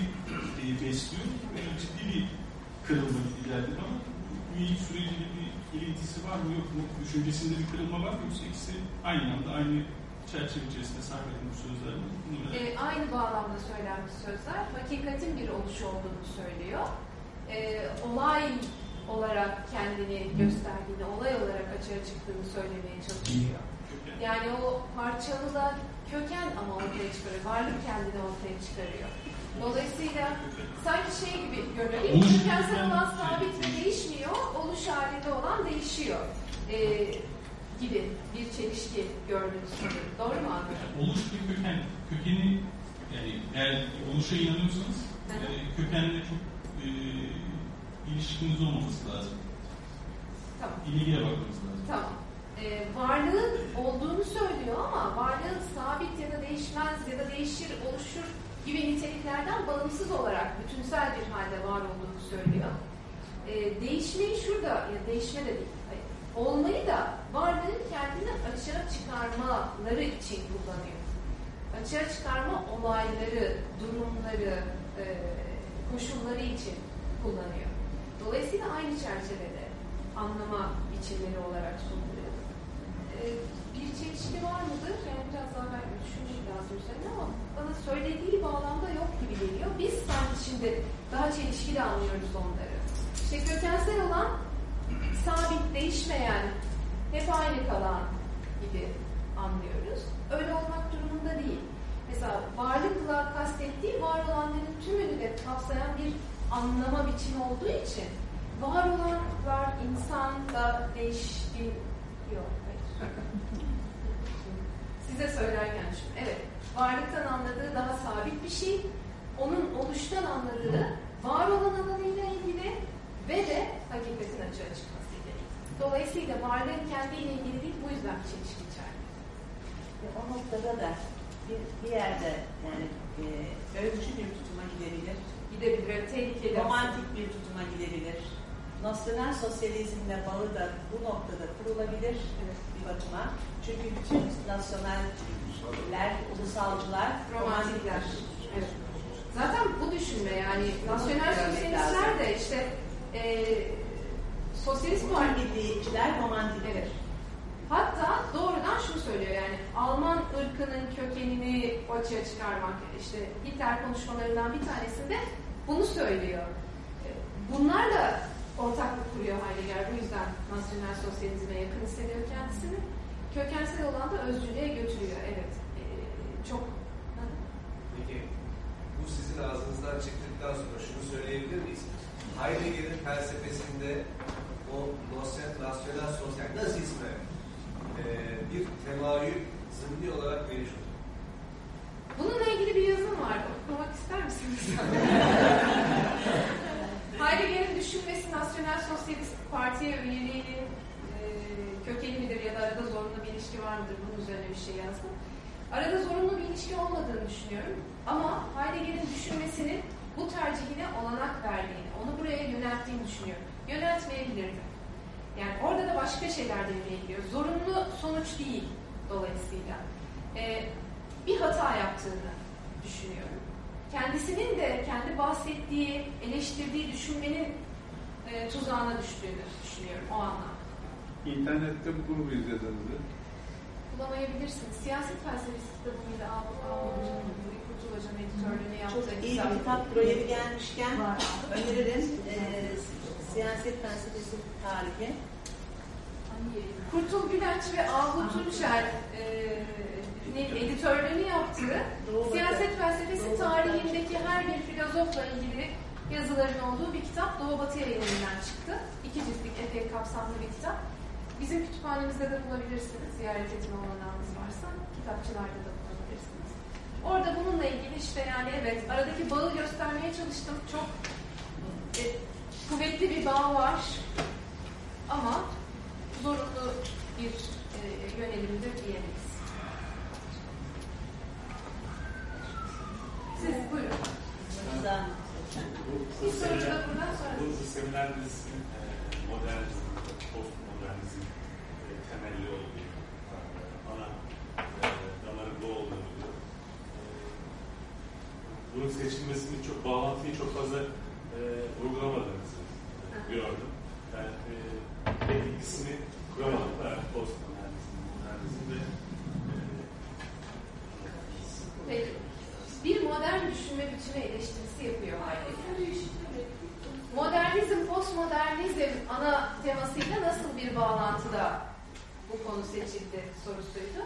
e, besliyor. Ve ciddi bir kırılma geldi bana. Bu ilk süreciyle bir ilintisi var mı yok mu? Düşüncesinde bir kırılma var mı? Yoksa ikisi aynı anda aynı çerçeve içerisinde sarf edilmiş sözler mi? Ee, aynı bağlamda söylenmiş sözler hakikatin bir oluş olduğunu söylüyor. Ee, olay olarak kendini gösterdiğini, olay olarak açığa çıktığını söylemeye çalışıyor. Yani o parçalı köken ama ortaya çıkarıyor. Varlık kendini ortaya çıkarıyor. Dolayısıyla sanki şey gibi görünüyor. Kökensel köken- olan sabit ve değişmiyor. Oluş halinde olan değişiyor. Ee, gibi bir çelişki gördünüz sanırım. Doğru mu anlıyorum? Oluş bir köken. Kökeni yani eğer oluşa inanıyorsanız e, kökenle çok e, ilişkiniz olmaması lazım. Tamam. İlgiye bakmanız lazım. Tamam. Ee, varlığın olduğunu söylüyor ama varlığın sabit ya da değişmez ya da değişir, oluşur gibi niteliklerden bağımsız olarak bütünsel bir halde var olduğunu söylüyor. Ee, değişmeyi şurada, ya değişme de değil, olmayı da varlığın kendini açığa çıkarmaları için kullanıyor. Açığa çıkarma olayları, durumları, e, koşulları için kullanıyor. Dolayısıyla aynı çerçevede anlama biçimleri olarak sunuluyor. Ee, bir çelişki var mıdır? Yani biraz daha belki düşünmek lazım üzerine ama bana söylediği bağlamda yok gibi geliyor. Biz sanki şimdi daha çelişkili anlıyoruz onları. İşte kökensel olan sabit, değişmeyen, hep aynı kalan gibi anlıyoruz. Öyle olmak durumunda değil. Mesela varlıkla kastettiği var olanların tümünü de kapsayan bir anlama biçimi olduğu için var olanlar insan da. Hayır. Size söylerken şimdi evet varlıktan anladığı daha sabit bir şey. Onun oluştan anladığı var olan alanıyla ilgili ve de hakikatin açığa ilgili. Dolayısıyla varlığın kendiyle ilgili değil bu yüzden bir çelişki içermiyor. Ve o noktada da bir, bir yerde yani e, öykü bir tutuma gidebilir. Gidebilir, evet, tehlikeli. romantik bir tutuma gidebilir. Nosyonel sosyalizmle bağı da bu noktada kurulabilir bir bakıma. Çünkü bütün nasyonaller, ulusalcılar romantikler. Evet. Zaten bu düşünme yani nasyonel sosyalistler de işte e, sosyalist parti milliyetçiler romantikler. Evet. Hatta doğrudan şunu söylüyor yani Alman ırkının kökenini açığa çıkarmak işte Hitler konuşmalarından bir tanesinde bunu söylüyor. E, Bunlarla ortaklık kuruyor Heidegger. Bu yüzden nasyonel sosyalizme yakın hissediyor kendisini. Kökensel olan da özcülüğe götürüyor. Evet. E, çok Peki bu sizin ağzınızdan çıktıktan sonra şunu söyleyebilir miyiz? Heidegger'in felsefesinde o nosyonel, nasyonel sosyal nazizme e, bir temayül zımni olarak mevcut. Bununla ilgili bir yazım var. Okumak ister misiniz? Heidegger'in düşünmesi Nasyonel Sosyalist Parti'ye üyeliğinin e, kökeni midir ya da arada zorunlu bir ilişki var mıdır? Bunun üzerine bir şey yazdım. Arada zorunlu bir ilişki olmadığını düşünüyorum. Ama Heidegger'in düşünmesinin bu tercihine olanak verdiğini, onu buraya yönelttiğini düşünüyorum. Yöneltmeyebilirdi. Yani orada da başka şeyler devreye giriyor. Zorunlu sonuç değil dolayısıyla. Ee, bir hata yaptığını düşünüyorum. Kendisinin de kendi bahsettiği, eleştirdiği düşünmenin e, tuzağına düştüğünü düşünüyorum o anlamda. İnternette bulur muyuz yazınızı? Bulamayabilirsiniz. Siyaset felsefesi kitabıyla Avrupa Kurtul Hocam editörlüğünü yaptığı Çok iyi bir kitap buraya gelmişken öneririm. Ee, siyaset felsefesi tarihi. Kurtul Gülenç ve Avlu Tunçer e, editörlüğünü yaptığı Doğru. siyaset felsefesi tarihindeki her bir filozofla ilgili yazıların olduğu bir kitap Doğu Batı yayınlarından çıktı. İki ciltlik epey kapsamlı bir kitap. Bizim kütüphanemizde de bulabilirsiniz. Ziyaret etme olanağınız varsa. Kitapçılarda da bulabilirsiniz. Orada bununla ilgili işte yani evet aradaki bağı göstermeye çalıştım. Çok e, kuvvetli bir bağ var. Ama zorunlu bir e, yönelimdir diyemeyiz. Siz buyurun. Bir soru da buradan sonra. bu seminer dizisinin e, modernizm, postmodernizm e, temelli olduğu, ana e, damarında olduğunu. E, bunun seçilmesini çok, bağlantıyı çok fazla e, uygulamadığınızı e, gördüm. Yani e, pek da postmodernizm, modernizm ve e, Peki. Bir modern düşünme biçimi eleştirisi yapıyor Heidegger. Modernizm, postmodernizm ana temasıyla nasıl bir bağlantıda bu konu seçildi sorusuydu.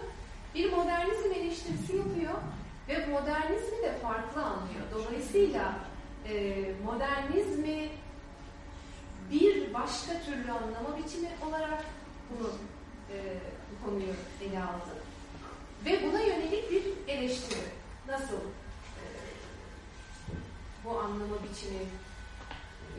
Bir modernizm eleştirisi yapıyor ve modernizmi de farklı anlıyor. Dolayısıyla e, modernizmi bir başka türlü anlama biçimi olarak bunu e, bu konuyu ele aldı. Ve buna yönelik bir eleştiri. Nasıl e, bu anlama biçimi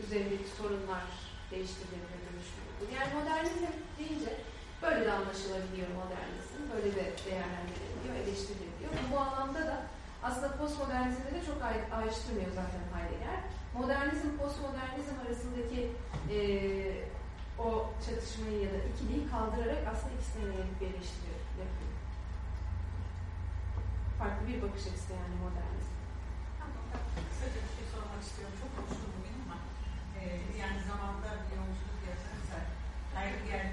üzerindeki sorunlar değiştirilebilir, dönüştürülebilir. Yani modernizm deyince böyle de anlaşılabiliyor modernizm, böyle de değerlendirilebiliyor, eleştirilebiliyor. Bu anlamda da aslında postmodernizmde de çok ay- ayrıştırmıyor zaten Heidegger. Modernizm, postmodernizm arasındaki e, o çatışmayı ya da ikiliği kaldırarak aslında ikisine yönelik bir yapıyor. Farklı bir bakış açısı yani modernizm. Kısaca bir şey sormak istiyorum. Çok konuştum bugün ama e, yani zamanda bir yolculuk yapılırsa Heidegger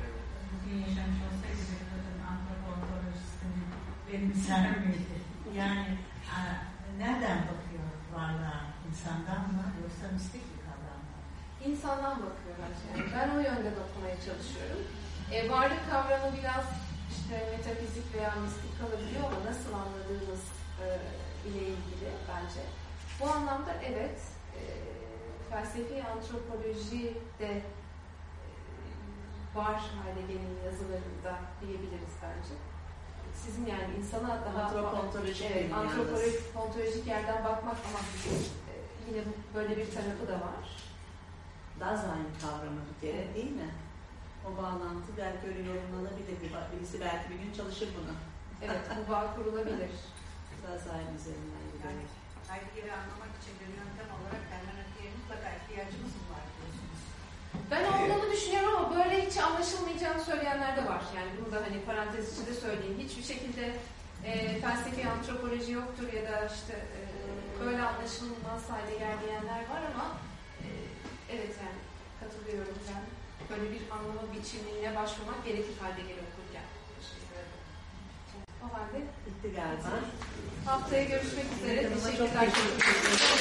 bugün yaşamış olsaydı bir kadın antropolojisini benimser miydi? Yani a, nereden bakıyor varlığa? İnsandan mı yoksa mistik bir kavram mı? İnsandan bakıyor bence. Yani ben o yönden okumaya çalışıyorum. E, varlık kavramı biraz işte metafizik veya mistik kalabiliyor ama nasıl anladığımız e, ile ilgili bence. Bu anlamda evet e, felsefi antropoloji de e, var Heidegger'in yazılarında diyebiliriz bence. Sizin yani insana daha Antropontolojik evet, antropolojik yerden bakmak ama yine bu- böyle bir tarafı da var. Dasein kavramı bir kere değil mi? O bağlantı belki öyle yorumlanabilir. Bir, birisi belki bir gün çalışır bunu. Evet, bu bağ kurulabilir. Dasein üzerinden Yani giderek. Heidegger'i anlamak için bir yöntem olarak hermeneutiğe mutlaka ihtiyacımız mı var diyorsunuz? Ben olduğunu düşünüyorum ama böyle hiç anlaşılmayacağını söyleyenler de var. Yani bunu da hani parantez içinde söyleyeyim. Hiçbir şekilde e, felsefi antropoloji yoktur ya da işte e, böyle anlaşılmaz hale gelmeyenler var ama e, evet yani katılıyorum ben. Böyle bir anlama biçimine başvurmak gerekir halde geliyor okurken. O halde bitti galiba. Haftaya görüşmek üzere. Teşekkürler. Teşekkür.